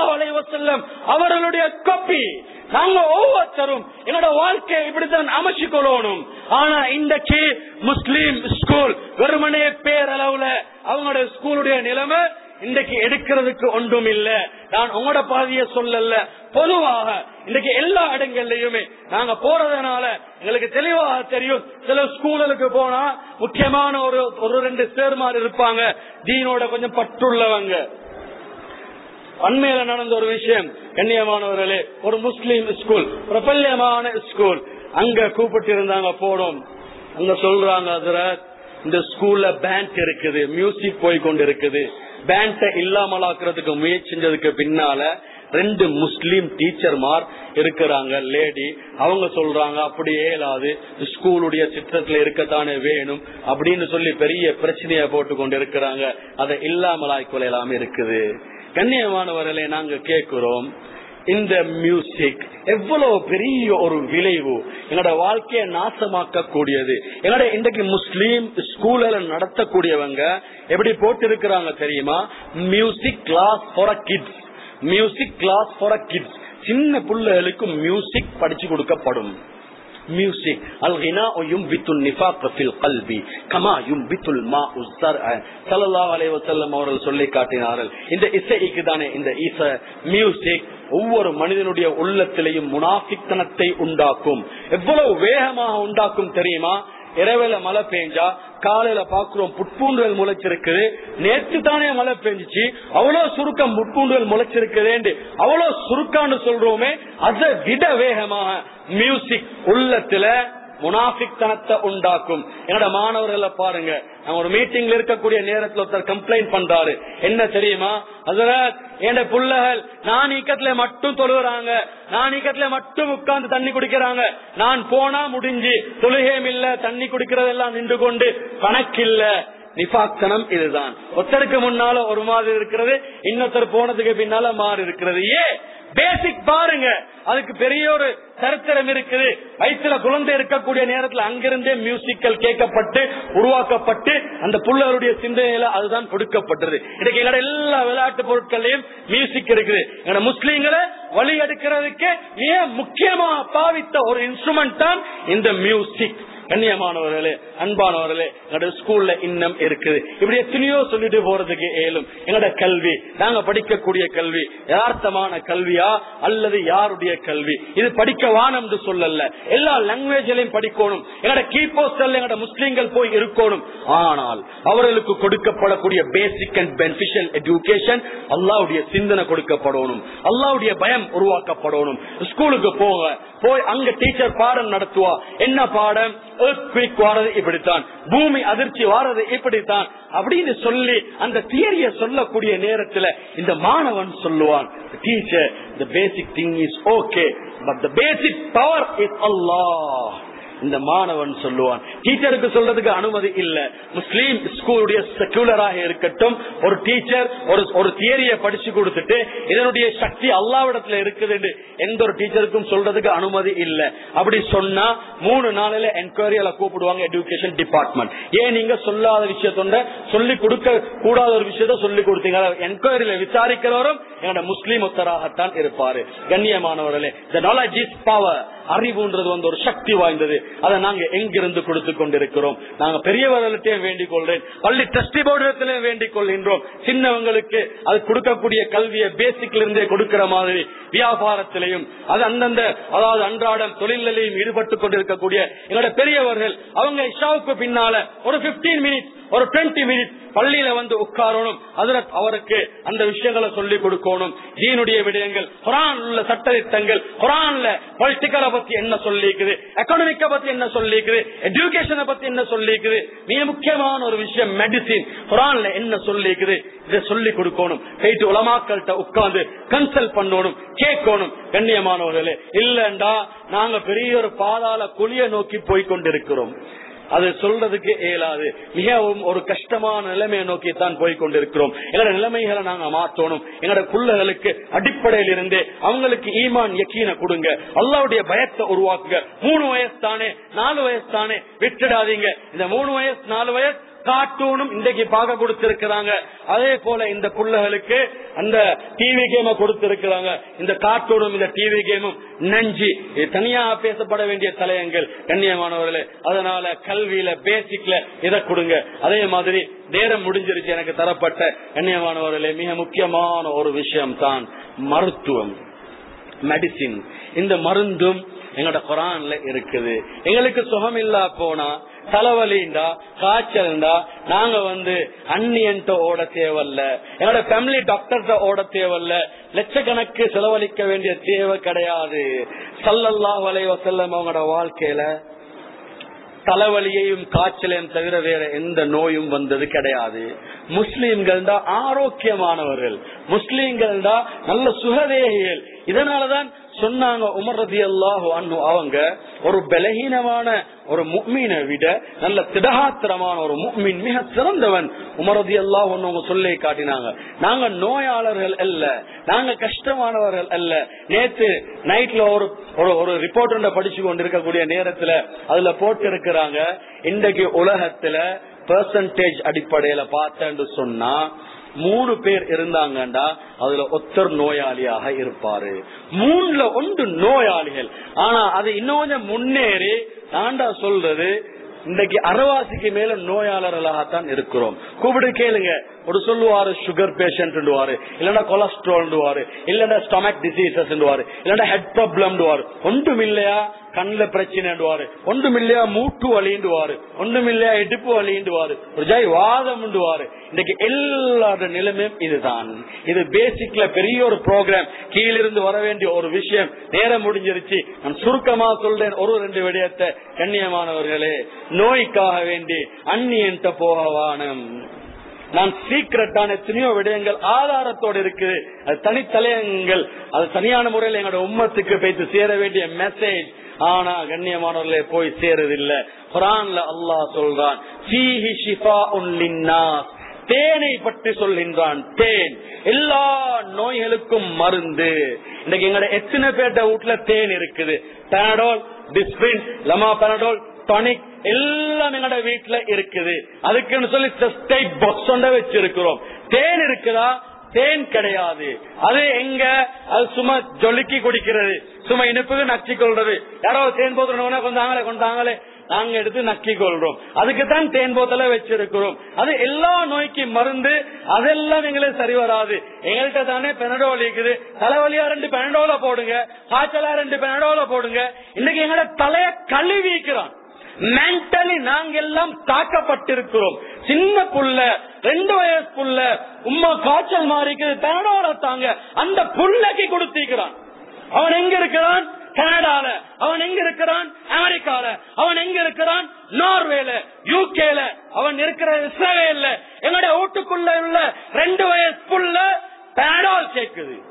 செல்லம் அவர்களுடைய கொப்பி நாங்க ஒவ்வொருத்தரும் என்னோட வாழ்க்கையை இப்படித்தான் அமைச்சு கொள்ளணும் ஆனா இன்றைக்கு முஸ்லீம் ஸ்கூல் வெறுமனே பேரளவுல அவங்களுடைய ஸ்கூலுடைய நிலைமை இன்றைக்கு எடுக்கிறதுக்கு ஒன்றும் இல்லை. நான் உங்களோட பாதிய சொல்லல. பொதுவாக இன்னைக்கு எல்லா இடங்கள்லயுமே நாங்க போறதுனால எங்களுக்கு தெளிவாக தெரியும். சில ஸ்கூலுக்கு போனா முக்கியமான ஒரு ஒரு ரெண்டு சேர்மார் இருப்பாங்க. தீனோட கொஞ்சம் பற்றுள்ளவங்க அண்மையில நடந்த ஒரு விஷயம் கண்ணியமானவர்களே ஒரு முஸ்லீம் ஸ்கூல் பிரபல்யமான ஸ்கூல். அங்க கூப்பிட்டு இருந்தாங்க போனோம் அங்க சொல்றாங்க அதுல இந்த ஸ்கூல்ல பேண்ட் இருக்குது மியூசிக் போய் கொண்டு இருக்குது பேண்ட இல்லாமலாக்குறதுக்கு முயற்சிஞ்சதுக்கு பின்னால ரெண்டு முஸ்லீம் டீச்சர்மார் இருக்கிறாங்க லேடி அவங்க சொல்றாங்க அப்படியே இல்லாது ஸ்கூலுடைய சித்திரத்துல இருக்கத்தானே வேணும் அப்படின்னு சொல்லி பெரிய பிரச்சனையை போட்டு கொண்டு இருக்கிறாங்க. அதை இல்லாமலாய் கொள்ளலாம இருக்குது. கண்ணியமானவர்களே நாங்க கேட்கிறோம் இந்த மியூசிக் எவ்வளவு பெரிய ஒரு விளைவு. என்னோட வாழ்க்கையை நாசமாக்க கூடியது என்னோட இன்றைக்கு முஸ்லீம் ஸ்கூல்ல நடத்தக்கூடியவங்க எப்படி போட்டு இருக்கிறாங்க தெரியுமா music class for kids music class for kids சின்ன பிள்ளைகளுக்கு மியூசிக் படிச்சு கொடுக்கப்படும். மியூசிக் அல் யும்பித்துல் நிஃபாக் ஃபில் கல்வி கமா யும்பித்துல் மா உஸ்ஸர்அ ஸல்லல்லாஹு அலைஹி வஸல்லம் அவர்கள் சொல்லி காட்டினார்கள். இந்த இசைக்கு தானே இந்த இசை மியூசிக் ஒவ்வொரு மனிதனுடைய உள்ளத்திலையும் முனாஃபித்தனத்தை உண்டாக்கும். எவ்வளவு வேகமாக உண்டாக்கும் தெரியுமா? இரவில மழை பெஞ்சா காலையில பாக்குறோம் புட்பூண்டுகள் முளைச்சிருக்குது. நேற்று தானே மழை பெஞ்சிச்சு. அவ்வளவு சுருக்கம் புட்பூண்டுகள் முளைச்சிருக்குதேண்டு அவ்வளவு சுருக்கான்னு சொல்றோமே. அதை விட வேகமாக மியூசிக் உள்ளத்துல முனாஃபிக்தனத்தை உண்டாக்கும். என்னோட மாணவர்களை பாருங்க. நான் ஒரு மீட்டிங்ல இருக்கக்கூடிய நேரத்தில் ஒருத்தர் கம்ப்ளைண்ட் பண்றாரு. என்ன தெரியுமா? அதனால என் புள்ளகள் நான் ஈக்கத்துல மட்டும் தொழுகிறாங்க நான் ஈக்கத்துல மட்டும் உட்கார்ந்து தண்ணி குடிக்கிறாங்க. நான் போனா முடிஞ்சு தொழுகையும் இல்ல தண்ணி குடிக்கிறதெல்லாம் நின்று கொண்டு கணக்கில்ல. நிபாக்தனம் இதுதான். ஒருத்தருக்கு முன்னால ஒரு மாதிரி இருக்கிறது இன்னொருத்தர் போனதுக்கு பின்னால மாறி இருக்கிறது. ஏன்? பேசிக் பாருங்க. அதுக்கு பெரிய ஒரு சரித்திரம் இருக்குது. வயிற்றுல குழந்தை இருக்கக்கூடிய நேரத்தில் அங்கிருந்தே மியூசிக்கல் கேட்கப்பட்டு உருவாக்கப்பட்டு அந்த புள்ளவருடைய சிந்தனையில அதுதான் கொடுக்கப்பட்டது. இன்னைக்கு எங்களோட எல்லா விளையாட்டு பொருட்களையும் மியூசிக் இருக்குது. எங்களோட முஸ்லீம்களை வழி எடுக்கிறதுக்கு மிக முக்கியமா பாவித்த ஒரு இன்ஸ்ட்ருமெண்ட் தான் இந்த மியூசிக் கண்ணியமானவர்களே அன்பானவர்களே எங்களோட ஸ்கூல்ல இன்னும் இருக்குது. இப்படி எத்தனையோ சொல்லிட்டு போறதுக்கு ஏலும் எங்களோட கல்வி நாங்க படிக்கக்கூடிய கல்வி யதார்த்தமான கல்வியா அல்லது யாருடைய கல்வி? இது படிக்க வானம் சொல்லல எல்லா லாங்குவேஜ்லயும் படிக்கணும். எங்களோட கீபோஸ்டல் எங்களோட முஸ்லீம்கள் போய் இருக்கணும். ஆனால் அவர்களுக்கு கொடுக்கப்படக்கூடிய பேசிக் அண்ட் பெனிபிஷியல் எஜுகேஷன் அல்லாவுடைய சிந்தனை கொடுக்கப்படணும். அல்லாவுடைய பயம் உருவாக்கப்படணும். ஸ்கூலுக்கு போக போய் அங்க டீச்சர் பாடம் நடத்துவா. என்ன பாடம்? Earthquake வாரது இப்படித்தான். பூமி அதிர்ச்சி வாரது இப்படித்தான். அப்படின்னு சொல்லி அந்த தியரிய சொல்லக்கூடிய நேரத்துல இந்த மாணவன் சொல்லுவான் teacher the basic thing is okay but the basic power is அல்லாஹ் இந்த மாணவன் சொல்லுவான். டீச்சருக்கு சொல்றதுக்கு அனுமதி இல்ல. முஸ்லீம் ஸ்கூலுடைய செக்குலராக இருக்கட்டும் ஒரு டீச்சர் ஒரு ஒரு தியரியை படிச்சு கொடுத்துட்டு இதனுடைய சக்தி அல்லாவிடத்துல இருக்குது எந்த ஒரு டீச்சருக்கும் சொல்றதுக்கு அனுமதி இல்ல. அப்படி சொன்னா மூணு நாளில என்கொயரியில கூப்பிடுவாங்க எஜுகேஷன் டிபார்ட்மெண்ட் ஏன் நீங்க சொல்லாத விஷயத்தொண்ட சொல்லி கொடுக்க கூடாத ஒரு விஷயத்த சொல்லி கொடுத்தீங்க? என்கொயரியில விசாரிக்கிறவரும் என்னோட முஸ்லீம் ஒத்தராகத்தான் இருப்பாரு. கண்ணியமானவர்களே the knowledge is பவர் அறிவுன்றது வந்து ஒரு சக்தி வாய்ந்தது. அதை நாங்க எங்கிருந்து கொடுத்து கொண்டிருக்கிறோம்? நாங்க பெரியவர்கள்ட்டையும் வேண்டிக் கொள்றேன் பள்ளி டிரஸ்டி போர்டத்திலையும் வேண்டிக் கொள்கின்றோம். சின்னவங்களுக்கு அது கொடுக்கக்கூடிய கல்வியை பேசிக்ல இருந்தே கொடுக்கிற மாதிரி வியாபாரத்திலையும் அது அந்தந்த அதாவது அன்றாடம் தொழிலையும் ஈடுபட்டு கொண்டிருக்கக்கூடிய எங்களோட பெரியவர்கள் அவங்க இஷாவுக்கு பின்னால ஒரு பிப்டீன் மினிட்ஸ் ஒரு டுவெண்ட்டி மினிட்ஸ் பள்ளியில வந்து உட்காரணும். அதுல அவருக்கு அந்த விஷயங்களை சொல்லிக் கொடுக்கணும். தீனுடைய விடயங்கள் குரான் உள்ள சட்டத்திட்டங்கள் குரான்ல பொலிட்டிக்கலை பத்தி என்ன சொல்லிக்குது? எக்கனாமிக்க பத்தி என்ன சொல்லிக்குது? எஜுகேஷனை பத்தி என்ன சொல்லிக்குது? மிக முக்கியமான ஒரு விஷயம் மெடிசின் குரான்ல என்ன சொல்லிக்குது? இதை சொல்லி கொடுக்கணும். போயிட்டு உலமாக்கள்கிட்ட உட்கார்ந்து கன்சல்ட் பண்ணணும் கேட்கணும். கண்ணியமானவர்களே இல்லண்டா நாங்க பெரிய ஒரு பாதாள குழிய நோக்கி போய் கொண்டிருக்கிறோம். அது சொல்றதுக்கு இயலாது. மிகவும் ஒரு கஷ்டமான நிலைமையை நோக்கி தான் போய் கொண்டிருக்கிறோம். எங்களோட நிலைமைகளை நாங்க மாற்றணும். எங்களோட பிள்ளைகளுக்கு அடிப்படையில் இருந்தே அவங்களுக்கு ஈமான் யக்கீனை கொடுங்க. அல்லாவுடைய பயத்தை உருவாக்குங்க. மூணு வயசு தானே நாலு வயசு தானே விட்டுடாதீங்க. இந்த மூணு வயசு நாலு வயசு கார்ட்டூனும் இன்றைக்கு பார்க்க கொடுத்திருக்கிறாங்க. அதே போல இந்த பிள்ளைகளுக்கு அந்த டிவி கேம கொடுத்திருக்கிறாங்க. இந்த கார்ட்டூனும் இந்த டிவி கேமும் நஞ்சு. இது பேசப்பட வேண்டிய தலையங்கள் கண்ணியமானவர்களே. அதனால கல்வியில பேசிக்ல இதை கொடுங்க. அதே மாதிரி நேரம் முடிஞ்சிருச்சு எனக்கு தரப்பட்ட கண்ணியமானவர்களே மிக முக்கியமான ஒரு விஷயம் தான் மருத்துவம். மெடிசின் இந்த மருந்தும் எங்களோட குரான்ல இருக்குது. எங்களுக்கு சுகம் இல்லா போனா தலைவலிண்டா காய்ச்சல்ண்டா நாங்க வந்து அந்நியன்ட்ட ஓட தேவையில்ல என்னோட ஃபேமிலி டாக்டர்கிட்ட ஓட தேவையில்ல லட்சக்கணக்கு செலவழிக்க வேண்டிய தேவை கிடையாது. சல்லல்லா வலைவ செல்லம் அவங்களோட வாழ்க்கையில தலைவலியையும் காய்ச்சலையும் தவிர வேற எந்த நோயும் வந்தது கிடையாது. முஸ்லீம்கள் தான் ஆரோக்கியமானவர்கள். முஸ்லீம்கள் தான் நல்ல சுகதேகிகள். இதனாலதான் சொன்னாங்க உமர் ரதி அல்லாஹு அண்ணு அவங்க ஒரு பலகீனமான ஒரு முக்மீனை விட நல்ல திடகாத்திரமான ஒரு முக்மீன் மிக சிறந்தவன் உமரதி அல்லாஹ் ஒன்னு சொல்லி காட்டினாங்க. நாங்க நோயாளர்கள் அல்ல நாங்க கஷ்டமானவர்கள் அல்ல. நேத்து நைட்ல ஒரு ஒரு- ஒரு ரிப்போர்ட் படிச்சு கொண்டு இருக்கக்கூடிய நேரத்துல அதுல போட்டு இருக்கிறாங்க இன்றைக்கு உலகத்துல பெர்சன்டேஜ் அடிப்படையில பார்த்தேன்னு சொன்னா மூணு பேர் இருந்தாங்கடா அதுல ஒத்தர் நோயாளியாக இருப்பாரு. மூணுல ஒன்று நோயாளிகள். ஆனா அது இன்னும் கொஞ்சம் முன்னேறி நான்டா சொல்றது இன்றைக்கு அரவாசிக்கு மேல நோயாளர்களாகத்தான் இருக்கிறோம். கூப்பிட்டு கேளுங்க. ஒரு சொல்லுவாரு சுகர் பேஷண்ட்வாரு இல்லன்னா கொலஸ்ட்ரால்வாரு இல்லன்னா ஸ்டொமக் டிசீசஸ் இல்லன்னா ஹெட் ப்ராப்ளம் ஒன்றும் இல்லையா கண்ணுல பிரச்சனைடுவாரு ஒன்றும் இல்லையா மூட்டு வலிண்டுவாரு ஒன்றும் இல்லையா இடுப்பு வலிண்டுவாரு ஒரு ஜாய் வாதம் இன்னைக்கு எல்லாரோட நிலைமையும் இதுதான் இது பேசிக்ல பெரிய ஒரு ப்ரோக்ராம் கீழிருந்து வர வேண்டிய ஒரு விஷயம் நேரம் முடிஞ்சிருச்சு நான் சுருக்கமா சொல்றேன் ஒரு ரெண்டு விடயத்தை கண்ணியமானவர்களே நோய்க்காக வேண்டி அந்நியன்ட்ட போகவானம் நான் சீக்கிரட்டான எத்தனையோ விடயங்கள் ஆதாரத்தோடு இருக்குது. அது தனித்தலையங்கள். அது தனியான முறையில் எங்களோட உம்மத்துக்கு போய்த்து சேர வேண்டிய மெசேஜ் ஆனா கண்ணியமானவர்களே போய் சேருதில்லை. குரான்ல அல்லாஹ் சொல்றான் தேனை பற்றி சொல்கின்றான். தேன். எல்லா நோய்களுக்கும் மருந்து. இன்னைக்கு எங்கட எத்தனை பேர்ட்ட வீட்டுல தேன் இருக்குது? பேனடோல் டிஸ்பின் லமா பேனடோல் டானிக் எல்லாம் எங்களோட வீட்டுல இருக்குது. அதுக்குன்னு சொல்லி செஸ்டைட் பாக்ஸ் ஒன்றை வச்சிருக்கிறோம். தேன் இருக்குதா? தேன் கிடையாது. அது எங்க? அது சும்மா ஜொலிக்கி குடிக்கிறது. சும்மா இனிப்புக்கு நச்சு கொள்றது. யாரோ தேன் போதுனா கொண்டாங்களே கொண்டாங்களே. நாங்க எடுத்து நக்கி கொள்றோம். அதுக்குத்தான் தேன் போத்தல வச்சிருக்கிறோம். அது எல்லா நோய்க்கு மருந்து அதெல்லாம் எங்களுக்கு சரி வராது. எங்கள்கிட்ட தானே பெனடோல் இருக்குது. தலைவலியா ரெண்டு பெனடோல போடுங்க. காய்ச்சலா ரெண்டு பெனடோல போடுங்க. இன்னைக்கு எங்களோட தலைய கழுவிக்கிறான் மென்டலி நாங்க எல்லாம் தாக்கப்பட்டிருக்கிறோம். சின்ன புள்ள ரெண்டு வயசு புள்ள காய்ச்சல் மாறிக்குது பெனடோல தாங்க. அந்த புள்ளைக்கு கொடுத்திருக்கிறான் அவன் எங்க இருக்கிறான்? கனடால. அவன் எங்க இருக்கிறான்? அமெரிக்கால. அவன் எங்க இருக்கிறான்? நார்வேல யூகேல அவன் இருக்கிற இஸ்ரேல எங்களுடைய வீட்டுக்குள்ள உள்ள ரெண்டு வயசு புள்ள பேடால் கேக்குது.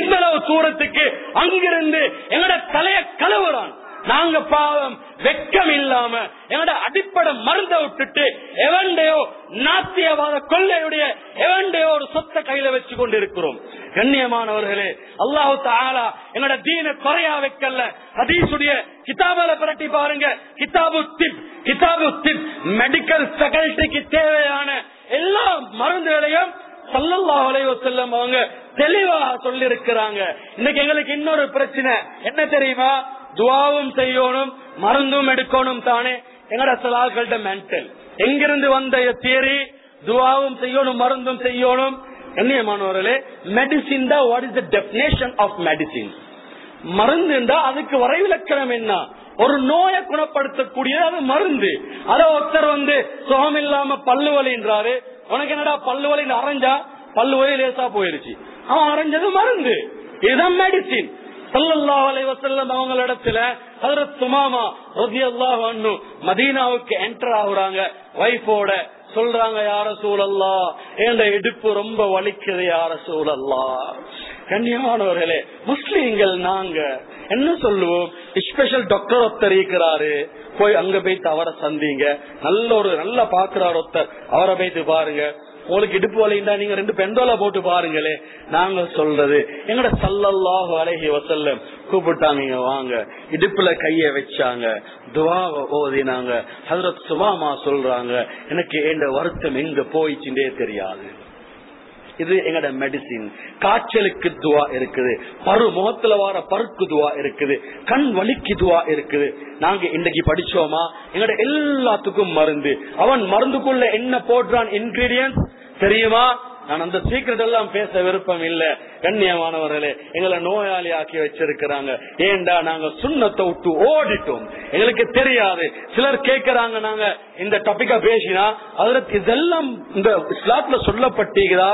இந்த அளவு தூரத்துக்கு அங்கிருந்து எங்களோட தலைய கழுவுறான். நாங்க பாவம் வெக்கம் இல்லாம எங்களோட அடிப்படை மருந்த விட்டுட்டு எவண்டையோ நாத்தியவாத கொள்ளையுடைய எவண்டையோ ஒரு சொத்தை கையில வச்சு கொண்டு இருக்கிறோம் கண்ணியமானவர்களே அல்லாஹு தாலா எங்களோட தீன குறையா வைக்கல. ஹதீசுடைய கிதாபால புரட்டி பாருங்க. கிதாபு திப் கிதாபு திப். மெடிக்கல் ஃபெகல்டிக்கு தேவையான எல்லா மருந்துகளையும் சல்லல்லா அலைஹி வஸல்லம் அவங்க தெளிவாக சொல்லி இருக்கிறாங்க இன்னைக்கு எங்களுக்கு இன்னொரு பிரச்சனை. என்ன தெரியுமா? துவாவும் செய்யணும் மருந்தும் எடுக்கணும் தானே. எங்கட சலால்கள்ட்ட மென்டல் எங்கிருந்து வந்த தியரி துவாவும் செய்யணும் மருந்தும் செய்யணும். கண்ணியமானவர்களே மெடிசின் தான் what is the definition of medicine மருந்துண்டா அதுக்கு வரைவிலக்கணம் என்ன? ஒரு நோயை குணப்படுத்தக்கூடிய அது மருந்து. அத ஒருத்தர் வந்து சுகம் இல்லாம பல்லு வலின்றாரு உனக்கு என்னடா பல்லு வலின்னு அரைஞ்சா? பல்லு வலி லேசா போயிருச்சு. அவன் அரைஞ்சது மருந்து. இதுதான் மெடிசின் சல்லல்லாஹு அலைஹி அவங்களிடத்துல ஹஜரத் சுமாமா ரலியல்லாஹு அன்ஹு மதீனாவுக்கு என்டர் ஆகுறாங்க. வைஃபோட சொல்றாங்க யார சூழல்லா என் இடுப்பு ரொம்ப வலிக்குது யார சூழல்லா கண்ணியமானவர்களே முஸ்லீம்கள் நாங்க என்ன சொல்லுவோம்? ஸ்பெஷல் டாக்டர் ஒருத்தர் இருக்கிறாரு. போய் அங்க போய் அவரை சந்திங்க. நல்ல ஒரு நல்ல பாக்குறாரு ஒருத்தர். அவரை போய்த்து பாருங்க. உங்களுக்கு இடுப்பு வலிண்டா நீங்க ரெண்டு பெண்டோல போட்டு பாருங்களே நாங்க சொல்றது. எங்கட சல்லல்லாஹு அலைஹி வசல்ல கூப்பிட்டாங்க இங்க வாங்க. இடுப்புல கைய வச்சாங்க துவாவ ஓதினாங்க. ஹசரத் சுபாமா சொல்றாங்க எனக்கு எந்த வருத்தம் எங்க போயிச்சுட்டே தெரியாது. இது எங்கட மெடிசின் காய்ச்சலுக்கு துவா இருக்குது. பரு முகத்துல வார பருக்கு துவா இருக்குது. கண் வலிக்கு துவா இருக்குது. நாங்க இன்னைக்கு படிச்சோமா? எங்கட எல்லாத்துக்கும் மருந்து. அவன் மருந்துக்குள்ள என்ன போடுறான் இன்கிரீடியன்ஸ் தெரியுமா? நான் அந்த சீக்கிரட் எல்லாம் பேச விருப்பம் இல்ல. கண்ணியமானவர்களே எங்களை நோயாளி ஆக்கி வச்சிருக்கிறாங்க. ஏண்டா நாங்க சுண்ணத்தை விட்டு ஓடிட்டோம்? எங்களுக்கு தெரியாது. சிலர் கேட்கறாங்க நாங்க. இந்த டாபிக்கா பேசினா அதுல இதெல்லாம் இந்த இஸ்லாத்துல சொல்லப்பட்டீங்களா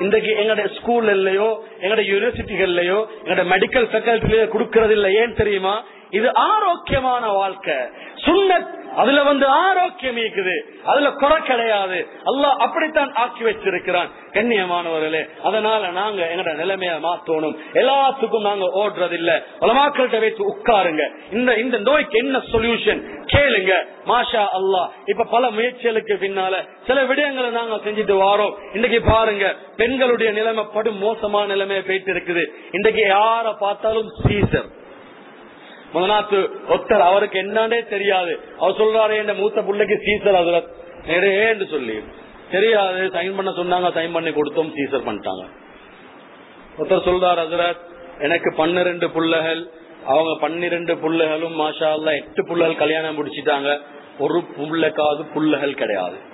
இன்றைக்கு எங்கட ஸ்கூல்லயோ எங்கட யூனிவர்சிட்டிகள்லயோ எங்கட மெடிக்கல் ஃபேக்கல்ட்டிலயோ கொடுக்கறது இல்ல ஏன் தெரியுமா? இது ஆரோக்கியமான வாழ்க்கை. சுண்ணத் அதுல வந்து ஆரோக்கியம் இருக்குது. அதுல குறை கிடையாது. அல்லாஹ் அப்படித்தான் ஆக்கி வச்சிருக்கிறான். கண்ணியமானவர்களே அதனால நாங்க எங்கட நிலைமைய மாத்தணும். எல்லாத்துக்கும் நாங்க ஓடுறது இல்ல உலமாக்கள்கிட்ட வைத்து உட்காருங்க. இந்த இந்த நோய்க்கு என்ன சொல்யூஷன் கேளுங்க. மாஷா அல்லாஹ் இப்ப பல முயற்சிகளுக்கு பின்னால சில விடயங்களை நாங்க செஞ்சுட்டு வாரோம். இன்னைக்கு பாருங்க பெண்களுடைய நிலைமை படும் மோசமான நிலைமையை போயிட்டு இருக்குது. இன்னைக்கு யார பார்த்தாலும் சீசர். முதலாத்து ஒத்தர் அவருக்கு என்னன்னே தெரியாது. அவர் சொல்றாரு என் மூத்த பிள்ளைக்கு சீசர் அதுல நிறையன்னு சொல்லி. தெரியாது. சைன் பண்ண சொன்னாங்க சைன் பண்ணி கொடுத்தோம் சீசர் பண்ணிட்டாங்க. ஒருத்தர் சொல்றாரு ஹசரத் எனக்கு பன்னிரண்டு புள்ளகள். அவங்க பன்னிரண்டு புள்ளைகளும் மாஷா எட்டு பிள்ளைகள் கல்யாணம் முடிச்சிட்டாங்க. ஒரு புள்ளைக்காவது புள்ளகள் கிடையாது.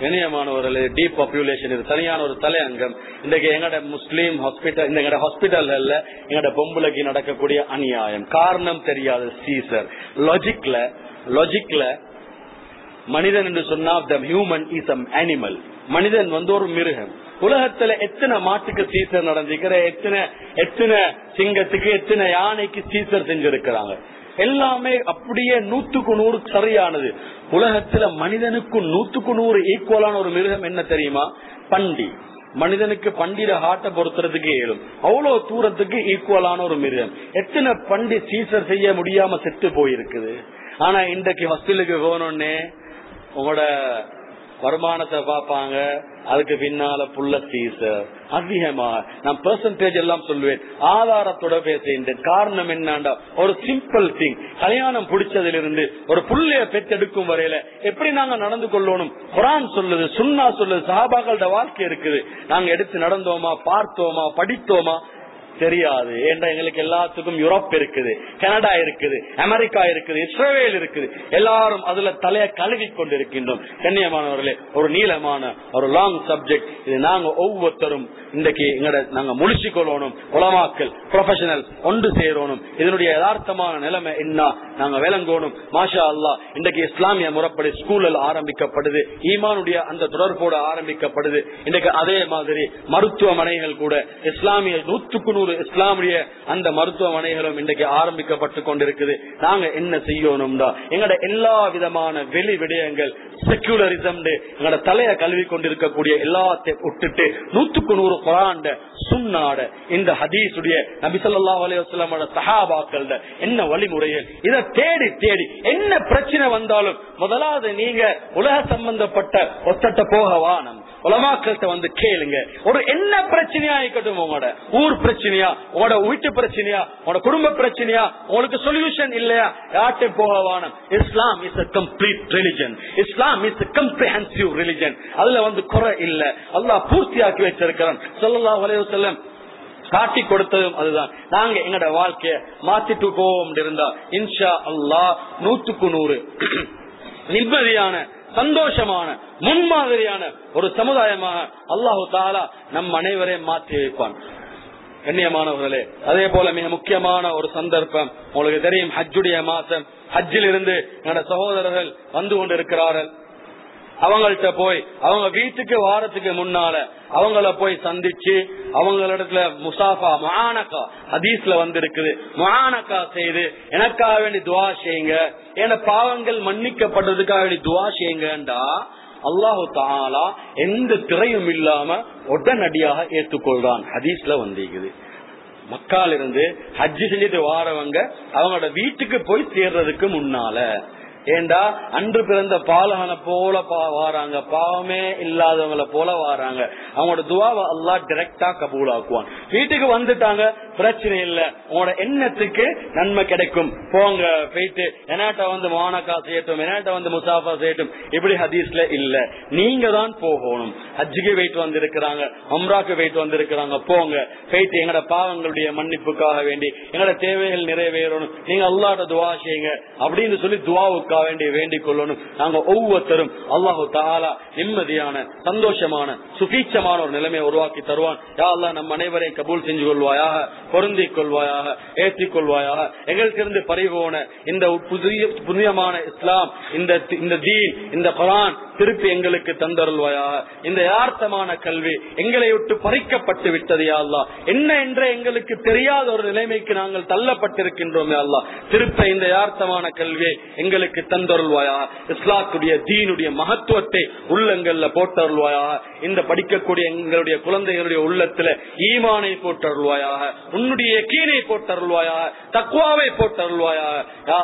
இணையமானவர்களே டீப் பாப்புலேஷன் இது. தனியான ஒரு தலையங்கம். இன்றைக்கு எங்கட முஸ்லீம் ஹாஸ்பிட்டல் இந்த எங்கட ஹாஸ்பிட்டல்ல எங்கட பொம்பளைக்கு நடக்கக்கூடிய அநியாயம். காரணம் தெரியாது சீசர் லாஜிக்ல லாஜிக்ல மனிதன் என்று சொன்னா the human is an animal மனிதன் வந்து ஒரு மிருகம். உலகத்துல எத்தனை மாட்டுக்கு சீசர் நடந்திருக்கிற எத்தனை எத்தனை சிங்கத்துக்கு எத்தனை யானைக்கு சீசர் செஞ்சிருக்கிறாங்க? எல்லாமே அப்படியே நூத்துக்கு நூறு சரியானது. உலகத்துல மனிதனுக்கு நூத்துக்கு நூறு ஈக்குவலான ஒரு மிருகம் என்ன தெரியுமா? பண்டி. மனிதனுக்கு பண்டிட ஹார்ட்டை பொறுத்துறதுக்கு இயலும் அவ்வளவு தூரத்துக்கு ஈக்குவலான ஒரு மிருகம். எத்தனை பண்டி சீசர் செய்ய முடியாம செத்து போயிருக்குது? ஆனா இன்றைக்கு ஹாஸ்பிட்டலுக்கு போகணும்னே உங்களோட வருமானத்தை பார்ப்பாங்க. அதுக்கு பின்னால புள்ள சீசர் அதிகமா. நான் பெர்சன்டேஜ் எல்லாம் சொல்லுவேன் ஆதாரத்தோட பேசுகின்றேன் காரணம் என்னண்டா? ஒரு சிம்பிள் திங் கல்யாணம் பிடிச்சதிலிருந்து ஒரு புள்ளைய பெற்றெடுக்கும் வரையில எப்படி நாங்க நடந்து கொள்ளணும்? குரான் சொல்லுது சுண்ணா சொல்லுது சஹாபாக்களோட வாழ்க்கை இருக்குது. நாங்க எடுத்து நடந்தோமா பார்த்தோமா படித்தோமா? தெரியாது. ஏன்டா எங்களுக்கு எல்லாத்துக்கும் யூரோப் இருக்குது கனடா இருக்குது அமெரிக்கா இருக்குது இஸ்ரேல் இருக்குது. எல்லாரும் அதுல தலைய கழுவி கொண்டிருக்கின்றோம். கண்ணியமானவர்களே ஒரு நீளமான ஒரு லாங் சப்ஜெக்ட் இது நாங்க ஒவ்வொருத்தரும் இன்றைக்கு எங்களை நாங்க முடிச்சு கொள்ளணும். உலமாக்கல் ப்ரொஃபஷனல் ஒன்று சேரணும். இதனுடைய யதார்த்தமான நிலைமை என்ன? நாங்க விளங்கணும். மாஷா அல்லா இன்றைக்கு இஸ்லாமிய முறைப்படி ஸ்கூலில் ஆரம்பிக்கப்படுது. ஈமானுடைய அந்த தொடர்போடு ஆரம்பிக்கப்படுது. இன்றைக்கு அதே மாதிரி மருத்துவமனைகள் கூட இஸ்லாமிய நூத்துக்கு நூறு இஸ்லாமிய அந்த மருத்துவமனைகளும் இன்றைக்கு ஆரம்பிக்கப்பட்டு கொண்டிருக்குது. நாங்க என்ன செய்யணும்டா? எங்கட எல்லா விதமான வெளி விடயங்கள் செக்யூலரிசம் எங்கட தலைய கல்வி கொண்டிருக்கக்கூடிய எல்லாத்தையும் விட்டுட்டு நூத்துக்கு நூறு குராண்ட சுண்ணாட இந்த ஹதீசுடைய நபிசல்லா அலையோட சஹாபாக்கள் என்ன வழிமுறைகள்? இதை தேடி தேடி என்ன பிரச்சனை வந்தாலும் முதலாவது நீங்க உலக சம்பந்தப்பட்ட ஒத்தட்ட போக வானம் உலமாக்கள்கிட்ட வந்து கேளுங்க. ஒரு என்ன பிரச்சனையா இருக்கட்டும் உங்களோட ஊர் பிரச்சனையா உங்களோட வீட்டு பிரச்சனையா உங்களோட குடும்ப பிரச்சனையா உங்களுக்கு சொல்யூஷன் இல்லையா? யார்கிட்ட போக Islam is a complete religion Islam is comprehensive religion அதுல வந்து குறை இல்ல. அல்லாஹ் பூர்த்தியாக்கி வச்சிருக்கிறான். சொல்லலா வலைய செல்லம் காட்டி கொடுத்ததும் அதுதான். நாங்க எங்கட வாழ்க்கைய மாத்திட்டு போவோம் இருந்தா இன்ஷா அல்லாஹ் நூத்துக்கு நூறு நிம்மதியான சந்தோஷமான முன்மாதிரியான ஒரு சமுதாயமாக அல்லாஹு தாலா நம் அனைவரையும் மாற்றி வைப்பான். கண்ணியமானவர்களே அதே போல மிக முக்கியமான ஒரு சந்தர்ப்பம் உங்களுக்கு தெரியும் ஹஜ்ஜுடைய மாசம் ஹஜ்ஜில் இருந்து என்னோட சகோதரர்கள் வந்து கொண்டிருக்கிறார்கள். அவங்கள்ட்ட போய் அவங்க வீட்டுக்கு வாரத்துக்கு முன்னால அவங்கள போய் சந்திச்சு அவங்களிடத்துல முசாஃபா மகானக்கா ஹதீஸ்ல வந்திருக்குது. மகானக்கா செய்து எனக்காக வேண்டி துவா செய்யுங்க. என பாவங்கள் மன்னிக்கப்படுறதுக்காக வேண்டி துவா செய்யுங்கண்டா அல்லாஹு தாலா எந்த திரையும் இல்லாம உடனடியாக ஏற்றுக்கொள்றான். ஹதீஸ்ல வந்திருக்குது. மக்கால் இருந்து ஹஜ்ஜி செஞ்சுட்டு வாரவங்க அவங்களோட வீட்டுக்கு போய் சேர்றதுக்கு முன்னால ஏண்டா? அன்று பிறந்த பாலகனை போல பா- வாராங்க. பாவமே இல்லாதவங்கள போல வாராங்க. அவங்களோட துவாவை அல்லாஹ் டைரக்டா கபூலாக்குவான். வீட்டுக்கு வந்துட்டாங்க. பிரச்சனை இல்ல. உங்களோட எண்ணத்துக்கு நன்மை கிடைக்கும். போங்க போயிட்டு எனாட்ட வந்து மானக்கா செய்யட்டும் எனாட்ட வந்து முசாஃபா செய்யட்டும். இப்படி ஹதீஸ்ல இல்ல. நீங்க தான் போகணும். ஹஜ்ஜுக்கு போயிட்டு வந்திருக்கிறாங்க அம்ராக்கு போயிட்டு வந்திருக்கிறாங்க போங்க. போயிட்டு எங்கட பாவங்களுடைய மன்னிப்புக்காக வேண்டி எங்கட தேவைகள் நிறைவேறணும். நீங்க அல்லாட்ட துவா செய்யுங்க. அப்படின்னு சொல்லி துவாவுக்காக வேண்டி வேண்டிக் கொள்ளணும். நாங்க ஒவ்வொருத்தரும் அல்லாஹு தாலா நிம்மதியான சந்தோஷமான சுபீட்சமான ஒரு நிலைமையை உருவாக்கி தருவான். யா அல்லா நம் அனைவரையும் கபூல் செஞ்சு கொள்வாயாக. பொருந்திக் கொள்வாயாக ஏற்றிக் கொள்வாயாக எங்களுக்கு இருந்து பறிபோன இந்த புதிய புனிதமான இஸ்லாம் இந்த இந்த தீன் இந்த குரான் திருப்பி எங்களுக்கு தந்தருள்வாயா? இந்த யார்த்தமான கல்வி எங்களை விட்டு பறிக்கப்பட்டு விட்டது யா என்ன என்ற எங்களுக்கு தெரியாத ஒரு நிலைமைக்கு நாங்கள் தள்ளப்பட்டிருக்கின்றோம் யா திருப்ப இந்த யார்த்தமான கல்வியை எங்களுக்கு தந்தருள்வாயா? இஸ்லாத்துடைய தீனுடைய மகத்துவத்தை உள்ளங்கள்ல போட்டருள்வாயாக இந்த படிக்கக்கூடிய எங்களுடைய குழந்தைகளுடைய உள்ளத்துல ஈமானை போட்டருள்வாயாக உன்னுடைய கீரை போட்டருள்வாயாக தக்குவாவை போட்டருள்வாயாக யா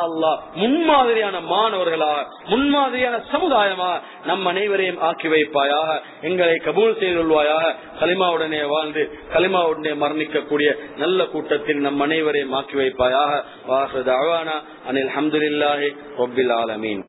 முன்மாதிரியான மாணவர்களா? முன்மாதிரியான சமுதாயமா? நம் அனைவரையும் ஆக்கி வைப்பாயாக எங்களை கபூல் செய்துள்வாயாக கலிமாவுடனே வாழ்ந்து கலிமாவுடனே மரணிக்கக்கூடிய நல்ல கூட்டத்தில் நம் அனைவரையும் ஆக்கி வைப்பாயாக. வாசு அவானா அனில் அஹமதுல்லாஹி ஒப்பில் ஆலமீன்.